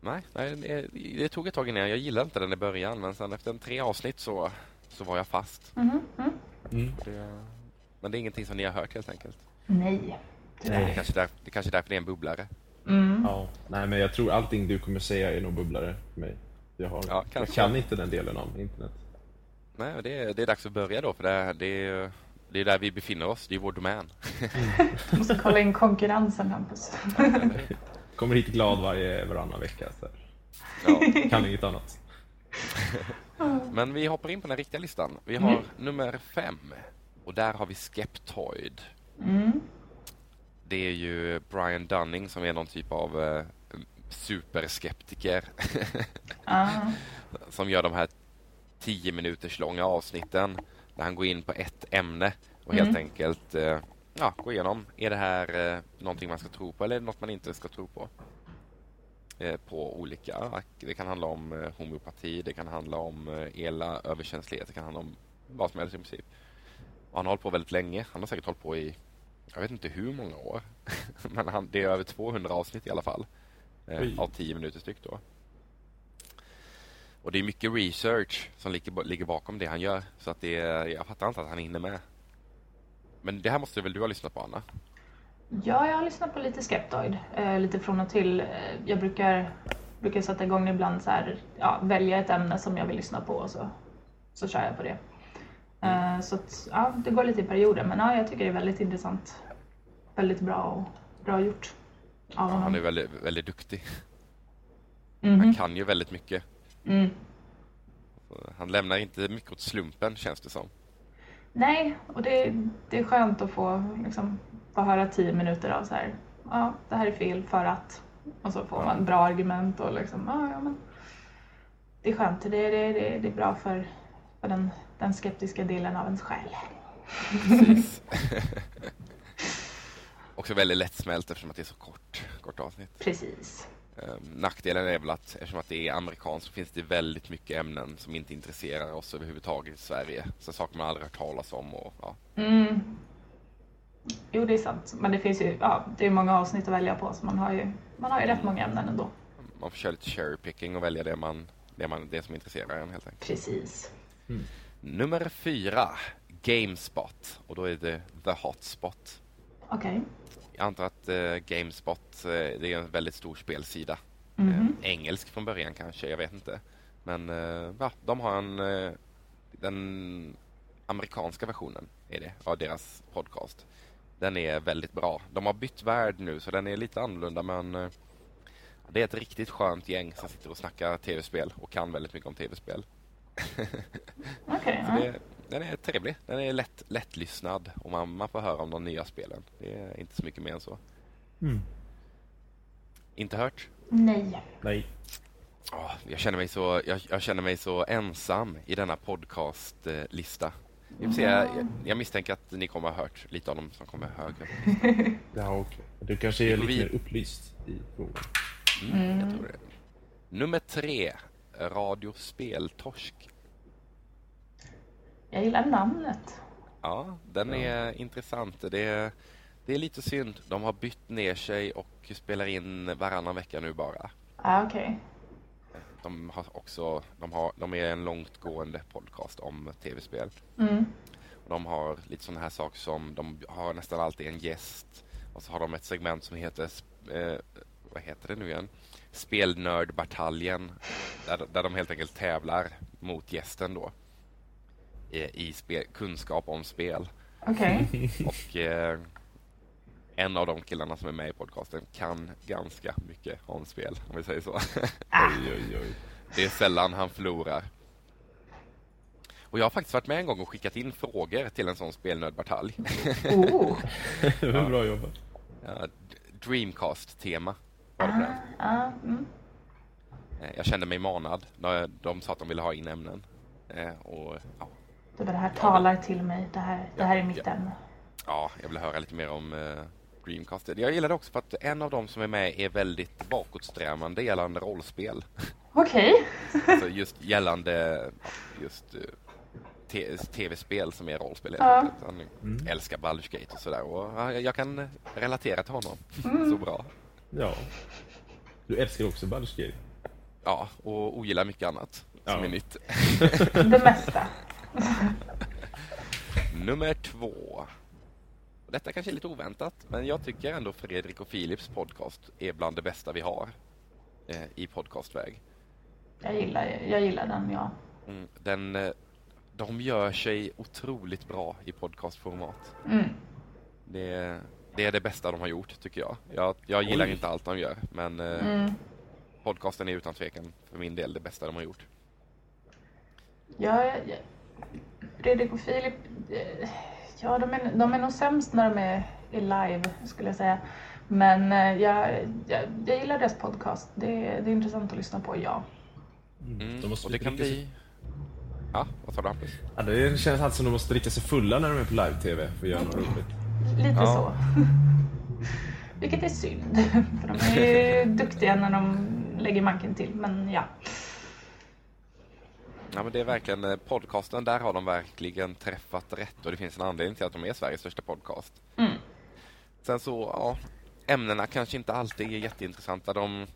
Nej, nej det, det tog ett tag innan. Jag gillade inte den i början men sen efter en tre avsnitt så, så var jag fast.
Mhm. Mm.
Mm.
Det, men det är ingenting som ni har hört helt enkelt.
Nej.
Det
Tyvärr.
är kanske, där, det är kanske därför det är en bubblare.
Mm.
Ja. Nej, men jag tror allting du kommer säga är nog bubblare för mig. Jag, har,
Ja,
jag
kanske.
kan inte den delen av internet.
Nej, det, är- det är dags att börja då för det, det, är, det är där vi befinner oss. Det är vår domän.
Måste kolla in konkurrensen Hampus.
Kommer hit glad varje varannan vecka. Så.
Ja.
Kan inget annat.
Men vi hoppar in på den riktiga listan. Vi har nummer fem och där har vi Skeptoid.
Mm.
Det är ju Brian Dunning som är någon typ av eh, superskeptiker
Ah.
som gör de här tio minuters långa avsnitten där han går in på ett ämne och helt
Mm.
enkelt eh, ja, går igenom. Är det här eh, någonting man ska tro på eller är det något man inte ska tro på? Eh, på olika. Det kan handla om eh, homeopati, det kan handla om eh, ela överkänslighet, det kan handla om vad som helst i princip. Och han har hållit på väldigt länge. Han har säkert hållit på i jag vet inte hur många år. Men han, det är över 200 avsnitt i alla fall. Eh, av 10 minuter styck då. Och det är mycket research som ligger, ligger bakom det han gör. Så att det, jag fattar inte att han hinner med. Men det här måste väl du ha lyssnat på, Anna?
Ja, jag har lyssnat på lite Skeptoid. Eh, lite från och till. Eh, Jag brukar, brukar sätta igång ibland så här, ja, välja ett ämne som jag vill lyssna på och så, så kör jag på det. Eh, så att, ja, det går lite i perioder. Men ja, jag tycker det är väldigt intressant. Väldigt bra och bra gjort
Ja, han är väldigt, väldigt duktig.
Mhm.
Han kan ju väldigt mycket.
Mm.
Han lämnar inte mycket åt slumpen, känns det som.
Nej, och det, det är skönt att få, liksom, få höra tio minuter av så här, ja, det här är fel för att, och så får
Ja.
man bra argument och liksom, ja, ja men det är skönt, det, det, det, det är bra för, för den, den skeptiska delen av ens själ.
Precis. Också väldigt lättsmält eftersom att det är så kort, kort avsnitt.
Precis.
Eh, nackdelen är väl att eftersom att det är amerikanskt så finns det väldigt mycket ämnen som inte intresserar oss överhuvudtaget i Sverige. Så saker man aldrig hört talas om och ja.
Mm. Jo, det är sant. Men det finns ju ja, det är många avsnitt att välja på så man har ju, man har ju rätt många ämnen ändå.
Man får köra lite cherry picking och välja det, man, det, man, det som intresserar en helt enkelt.
Precis.
Nummer fyra, Gamespot. Och då är det The Hotspot.
Okej.
Jag antar att eh, Gamespot, eh, det är en väldigt stor spelsida.
Mhm.
Eh, engelsk från början kanske, jag vet inte. Men eh, ja, de har en, eh, den amerikanska versionen är det, av deras podcast. Den är väldigt bra. De har bytt värld nu så den är lite annorlunda men eh, det är ett riktigt skönt gäng som sitter och snackar tv-spel och kan väldigt mycket om tv-spel. Så det, den är trevlig. Den är lätt, lättlyssnad och man, man får höra om de nya spelen. Det är inte så mycket mer än så.
Mm.
Inte hört?
Nej.
Nej.
Åh, jag, känner mig så, jag, jag känner mig så ensam i denna podcastlista. Får se, jag, jag misstänker att ni kommer ha hört lite av dem som kommer högre.
Ja, okej. Du kanske är lite mer upplyst i frågan.
Mm, Jag tror det. Nummer tre, Radio Speltorsk.
Jag gillar namnet.
Ja, den är intressant. Det är, det är lite synd. De har bytt ner sig och spelar in varannan vecka nu bara.
Ah, Okej.
De har också, de, har, de är en långtgående podcast om tv-spel.
Mm.
De har lite sådana här saker som, de har nästan alltid en gäst. Och så har de ett segment som heter, eh, vad heter det nu igen? Spelnördbataljen. Där, där de helt enkelt tävlar mot gästen då. I, i spel, kunskap om spel.
Okej.
Och eh, en av de killarna som är med i podcasten kan ganska mycket om spel, om vi säger så.
Oj, oj, oj.
Det är sällan han förlorar. Och jag har faktiskt varit med en gång och skickat in frågor till en sån spelnördbatalj.
Oh.
Det var bra jobbat.
Ja, Dreamcast-tema var det på den.
Ah, mm.
Eh, Jag kände mig manad. De- De sa att de ville ha in ämnen. Eh, Och ja,
Det var det här talar till mig. Det här, det här är mitt
Ja.
ämne.
ja, jag vill höra lite mer om eh, Dreamcast. Jag gillar det också för att en av de som är med är väldigt bakåtsträvande gällande rollspel.
Okej.
Alltså just gällande just eh, tv-spel som är rollspel.
Ja.
Han älskar Baldur's Gate och sådär. Och ja, jag kan relatera till honom så bra.
Ja. Du älskar också Baldur's Gate.
Ja, och ogillar mycket annat som
Ja.
är nytt.
Det mesta.
Nummer två. Detta kanske är lite oväntat, men jag tycker ändå Fredrik och Philips podcast är bland det bästa vi har eh, i podcastväg.
Jag gillar, jag gillar den, ja.
Mm, den, eh, de gör sig otroligt bra i podcastformat.
Mm.
Det, det är det bästa de har gjort, tycker jag. Jag, jag gillar
Oj.
inte allt de gör, men eh,
Mm.
podcasten är utan tvekan för min del det bästa de har gjort.
Ja, jag, jag, Fredrik och Filip, eh, ja de är, de är nog sämst när de är, är live skulle jag säga. Men eh, jag, jag, jag gillar deras podcast. Det, är- det är intressant att lyssna på, ja.
Mm,
De måste
och det kan bli... Ja, vad sa du Hampus?
Ja, det känns alltid som de måste dricka sig fulla när de är på live-tv för att göra något roligt.
Lite
Ja.
så. Vilket är synd, för de är ju duktiga när de lägger manken till. Men ja.
Ja, men det är verkligen eh, podcasten, där har de verkligen träffat rätt och det finns en anledning till att de är Sveriges största podcast.
Mm.
Sen så, ja, ämnena kanske inte alltid är jätteintressanta. De,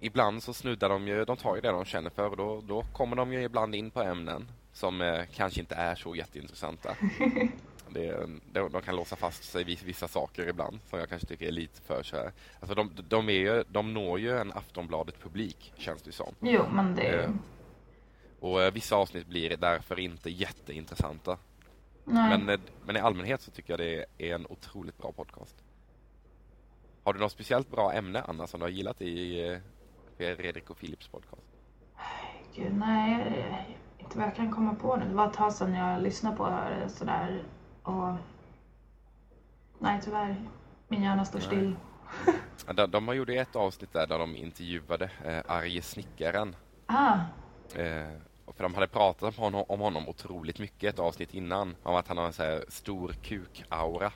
ibland så snuddar de ju, de tar ju det de känner för och då, då kommer de ju ibland in på ämnen som eh, kanske inte är så jätteintressanta. Det, de, de kan låsa fast sig vid vissa saker ibland som jag kanske tycker är lite för så här. Alltså de, de, är ju, de når ju en Aftonbladet-publik, känns det som.
Jo, men det...
Eh, Och eh, vissa avsnitt blir därför inte jätteintressanta.
Nej.
Men, eh, men i allmänhet så tycker jag det är en otroligt bra podcast. Har du något speciellt bra ämne, Anna, som du har gillat i eh, Fredrik och Philips podcast?
Gud, nej, inte vad jag kan komma på nu. Det var ett tag sedan jag lyssnade på det sådär. Och... Nej, tyvärr. Min hjärna står still.
De, de har gjort ett avsnitt där, där de intervjuade eh, Arje Snickaren.
Ah,
Eh, för de hade pratat om honom, om honom otroligt mycket ett avsnitt innan. Om att han har en så här stor kuk-aura.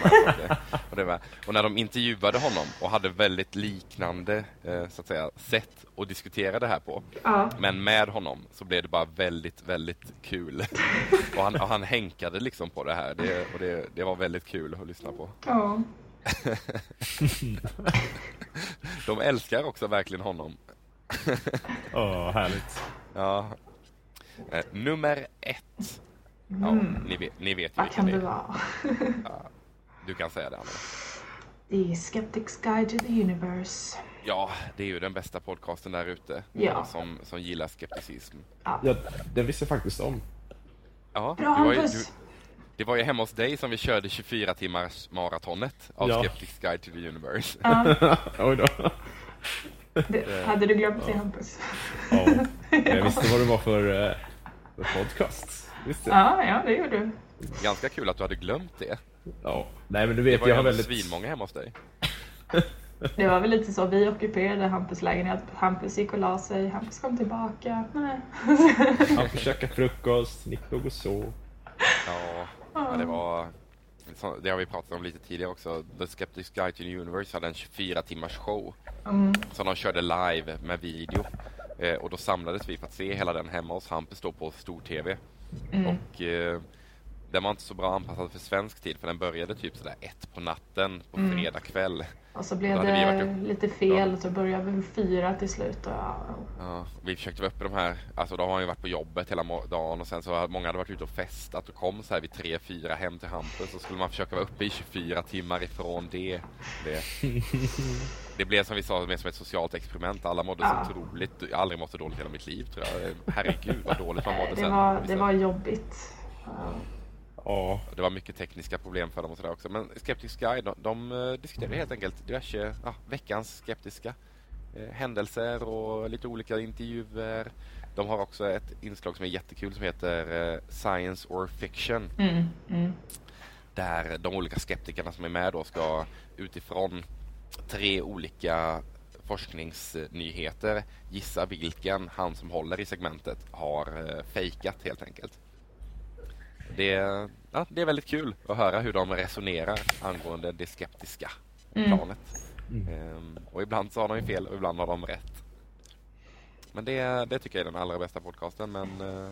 och, det var, och när de intervjuade honom och hade väldigt liknande eh, så att säga, sätt att diskutera det här på.
Ja.
Men med honom så blev det bara väldigt, väldigt kul. och, han, och han hänkade liksom på det här. Det, och det, det var väldigt kul att lyssna på.
Ja.
De älskar också verkligen honom.
Åh, härligt.
Ja. Eh, nummer ett. Ja,
Mm.
ni, vet, ni vet ju
Vad kan
det
vara?
Du kan säga det, Anna.
Det är Skeptics Guide to the Universe.
Ja, det är ju den bästa podcasten där ute.
Ja.
Som, som gillar skepticism.
Ja, den visste jag faktiskt om.
Ja,
Bra
du var ju, du, det var ju hemma hos dig som vi körde 24 timmars maratonet av
Ja.
Skeptics Guide to the Universe.
Ja,
Oj då.
det, hade du glömt det Hampus?
Ja. Jag visste vad det var för, eh, för podcast. Visst det?
Ja, ja, det gjorde du.
Ganska kul att du hade glömt det.
Ja. Nej men du
Det
vet,
var ju
jag har väldigt...
svinmånga hemma hos dig.
Det var väl lite så, vi ockuperade Hampus lägenhet. Hampus gick och la sig, Hampus kom tillbaka. Nej.
Han får käka frukost, Nick låg och sov.
Ja, ja det var... så- Det har vi pratat om lite tidigare också. The Skeptics Guide to the Universe hade en 24 timmars show
Mm.
som de körde live med video. Eh, och då samlades vi för att se hela den hemma hos Hampus då på stor-tv.
Mm.
Och eh, den var inte så bra anpassad för svensk tid för den började typ sådär ett på natten på
Mm.
fredag kväll.
Och så blev
varit
det
upp-
lite fel, så började vi fyra till slut. Och ja,
vi försökte vara uppe de här, alltså då har han ju varit på jobbet hela dagen och sen så har många hade varit ute och festat och kom så här vid tre, fyra hem till Hampus och skulle man försöka vara uppe i 24 timmar ifrån det. Det, det blev som vi sa mer som ett socialt experiment. Alla mådde
Ja.
så otroligt, jag har aldrig mått så dåligt i hela mitt liv tror jag. Herregud vad dåligt man mådde
det,
sen.
var, det var jobbigt. Ja.
Ja.
Det var mycket tekniska problem för dem och sådär också. Men Skeptics Guide, de, de eh, diskuterade helt enkelt diverse, ja, veckans skeptiska eh, händelser och lite olika intervjuer. De har också ett inslag som är jättekul som heter eh, Science or Fiction.
Mm, mm.
Där de olika skeptikerna som är med då ska utifrån tre olika forskningsnyheter gissa vilken han som håller i segmentet har eh, fejkat helt enkelt. Det, ja, det är väldigt kul att höra hur de resonerar angående det skeptiska
Mm.
planet. Ehm, och ibland så har de ju fel och ibland har de rätt. Men det, det tycker jag är den allra bästa podcasten. Men eh,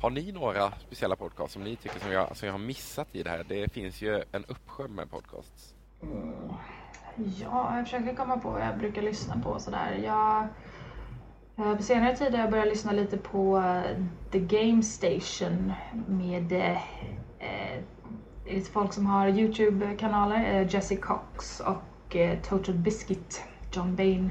har ni några speciella podcasts som ni tycker som jag, som jag har missat i det här? Det finns ju en uppsjö med podcasts.
Ja, jag försöker komma på vad jag brukar lyssna på sådär. Jag, Eh, på senare tid har jag börjat lyssna lite på eh, The Game Station med eh, eh lite folk som har Youtube-kanaler. Eh, Jesse Cox och eh, Total Biscuit, John Bain.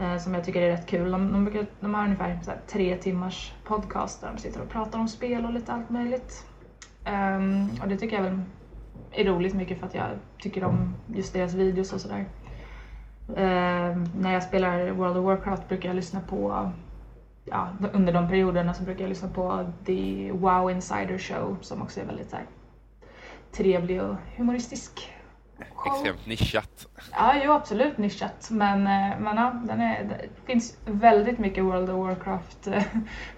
Eh, som jag tycker är rätt kul. De, de, brukar, de har ungefär så här, tre timmars podcast där de sitter och pratar om spel och lite allt möjligt. Um, och det tycker jag väl är roligt mycket för att jag tycker om just deras videos och sådär. Ehm, när jag spelar World of Warcraft brukar jag lyssna på, ja, under de perioderna så brukar jag lyssna på The Wow Insider Show som också är väldigt så här, trevlig och humoristisk. show.
Extremt nischat.
Ja, jo absolut nischat. Men, eh, men ja, den är, det finns väldigt mycket World of Warcraft eh,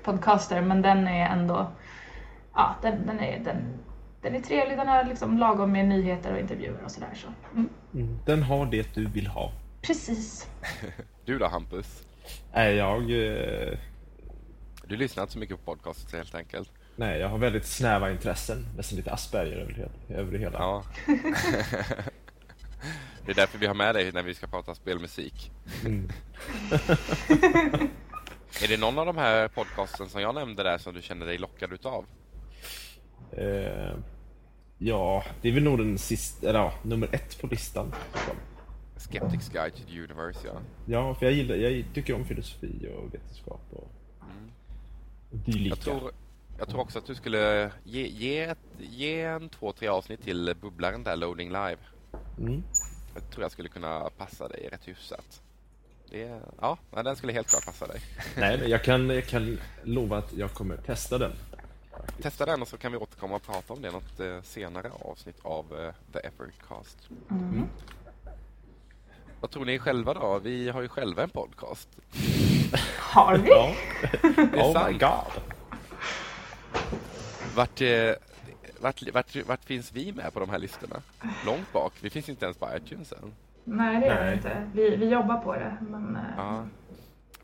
podcaster men den är ändå, ja den, den, är, den, den är trevlig. Den har liksom lagom med nyheter och intervjuer och sådär. Så. Mm.
Mm. Den har det du vill ha.
Precis.
Du då Hampus?
Nej, jag... eh,
Du lyssnar inte så mycket på podcasts helt enkelt.
Nej, jag har väldigt snäva intressen. Nästan lite Asperger över över det hela.
Ja. det är därför vi har med dig när vi ska prata spelmusik.
Mm.
Är det någon av de här podcasten som jag nämnde där som du känner dig lockad utav?
Eh, ja, det är väl nog den sista, eller ja, nummer ett på listan.
Skeptics Guide to the Universe, ja.
Ja, för jag gillar, jag tycker om filosofi och vetenskap och, och dylika.
Jag tror, jag tror också att du skulle ge, ge, ett, ge en två, tre avsnitt till bubblaren där, Loading Live.
Mm.
Jag tror jag skulle kunna passa dig rätt hyfsat. Det, ja, den skulle helt klart passa dig.
Nej, men jag kan, jag kan lova att jag kommer testa den.
Testa den och så kan vi återkomma och prata om det i något eh, senare avsnitt av eh, The Effortcast.
Mm.
Vad tror ni själva då? Vi har ju själva en podcast.
Har vi?
Ja.
Det är
oh my god.
Vart, eh, vart, vart, vart finns vi med på de här listorna? Långt bak. Vi finns inte ens på iTunes än.
Nej, det gör vi inte. Vi, vi jobbar på det. Men, eh,
Ja.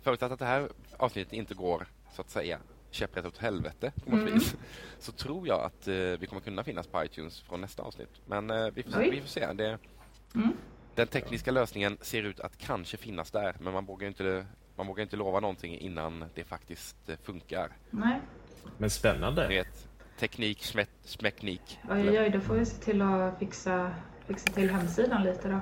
Förutsatt att det här avsnittet inte går, så att säga, käpprätt åt helvete på något
Mm.
vis, så tror jag att eh, vi kommer kunna finnas på iTunes från nästa avsnitt. Men eh, vi, får, vi får se. Det,
Mm.
Den tekniska lösningen ser ut att kanske finnas där, men man vågar inte, man vågar inte lova någonting innan det faktiskt eh, funkar.
Nej.
Men spännande.
Vet, teknik, smäck, smäcknik.
Oj, oj, då får vi se till att fixa, fixa till hemsidan lite då.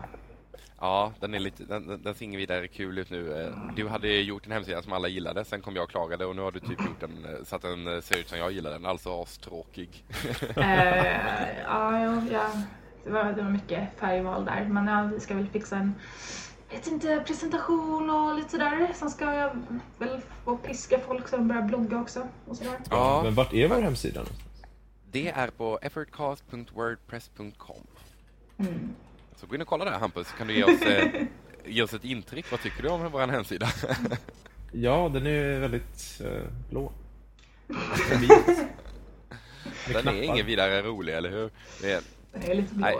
Ja, den, är lite, den, den- ser inget vidare kul ut nu. Eh, Du hade gjort en hemsida som alla gillade, sen kom jag och klagade och nu har du typ gjort den eh, så att den ser ut som jag gillade den, alltså astråkig.
Eh, ja, ja, det, var, det var mycket färgval där. Men ja, vi ska väl fixa en vet inte, presentation och lite sådär. Sen ska jag väl få piska folk som börjar blogga också. Och sådär.
Ja.
Men vart är vår hemsida? någonstans?
Det är på effortcast.wordpress.com.
Mm.
Så gå in och kolla där Hampus, så kan du ge oss, eh, ge oss ett intryck. Vad tycker du om vår hemsida?
Ja, den är väldigt eh, blå.
Den är ingen vidare rolig, eller hur? Det är,
Det är lite blå.
Nej.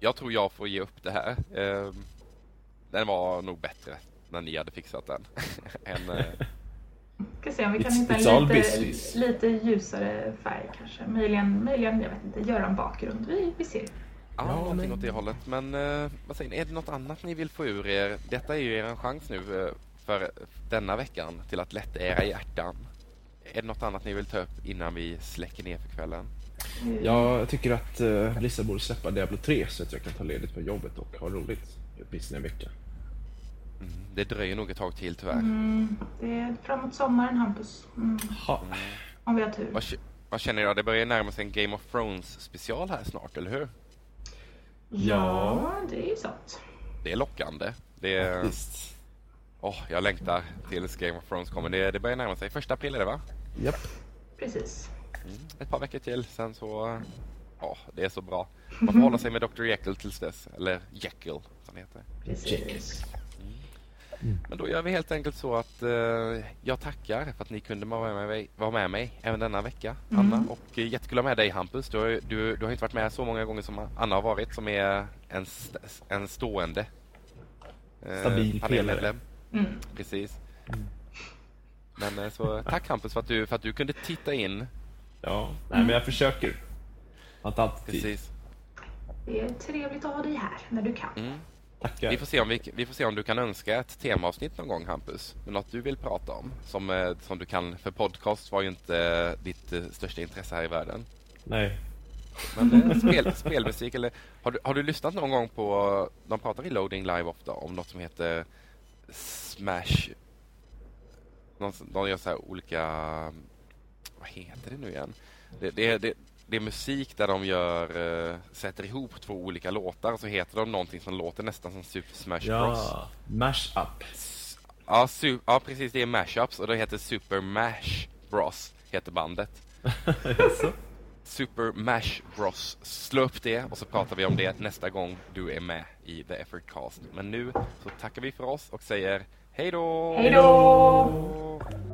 jag tror jag får ge upp det här. Ehm, Den var nog bättre när ni hade fixat den. än, eh,
Ska se om vi kan
It's-
hitta
it's
en lite, lite ljusare färg kanske. Möjligen, möjligen, jag vet inte, göra en bakgrund. Vi, vi ser.
Ja,
Ja,
någonting
men-
åt det hållet. Men eh, vad säger ni, är det något annat ni vill få ur er? Detta är ju er chans nu eh, för denna veckan till att lätta era hjärtan. Är det något annat ni vill ta upp innan vi släcker ner för kvällen?
Ja, jag tycker att uh, Blizzard borde släppa Diablo 3 så att jag kan ta ledigt på jobbet och ha roligt. Åtminstone en vecka.
Mm, det dröjer nog ett tag till tyvärr.
Mm, det är framåt sommaren, Hampus. Mm,
Ha.
om vi har tur.
Vad, vad känner jag? Det börjar närma sig en Game of Thrones special här snart, eller hur?
Ja, det är ju sant.
Det är lockande. Det är... Åh, jag längtar tills Game of Thrones kommer. Det, det börjar närma sig. Första april är det va?
Japp.
Precis.
Mm, ett par veckor till, sen så... Ja, det är så bra. Man får hålla sig med Dr. Jekyll tills dess. Eller Jekyll, som det heter.
Precis.
Men då gör vi helt enkelt så att eh, jag tackar för att ni kunde vara med mig, vara med mig även denna vecka, Anna. Och eh, jättekul att ha med dig Hampus. Du, har- du, du har inte varit med så många gånger som Anna har varit, som är en, st en stående eh,
Stabil
panelmedlem.
Mm.
Precis. Men eh, så tack Hampus för att du, för att du kunde titta in.
Ja, nej, men jag försöker. Inte alltid tid.
Precis.
Det är trevligt att ha dig här när du kan.
Mm.
Tackar.
Vi får, se om vi, vi får se om du kan önska ett temaavsnitt någon gång Hampus. Med något du vill prata om. Som, eh, som du kan, för podcast var ju inte eh, ditt eh, största intresse här i världen.
Nej.
Men spel, spelmusik eller... Har du, har du lyssnat någon gång på... De pratar i Loading Live ofta om något som heter Smash... De, de gör så här olika... Vad heter det nu igen? Det, det, det, det är musik där de gör, eh, sätter ihop två olika låtar så heter de någonting som låter nästan som Super Smash Bros.
Ja, mash up.
Ja, ja, precis. Det är mashups och det heter Super Mash Bros. Heter bandet. Super Mash Bros. Slå upp det och så pratar vi om det nästa gång du är med i The Effort Cast. Men nu så tackar vi för oss och säger hej då!
Hej då!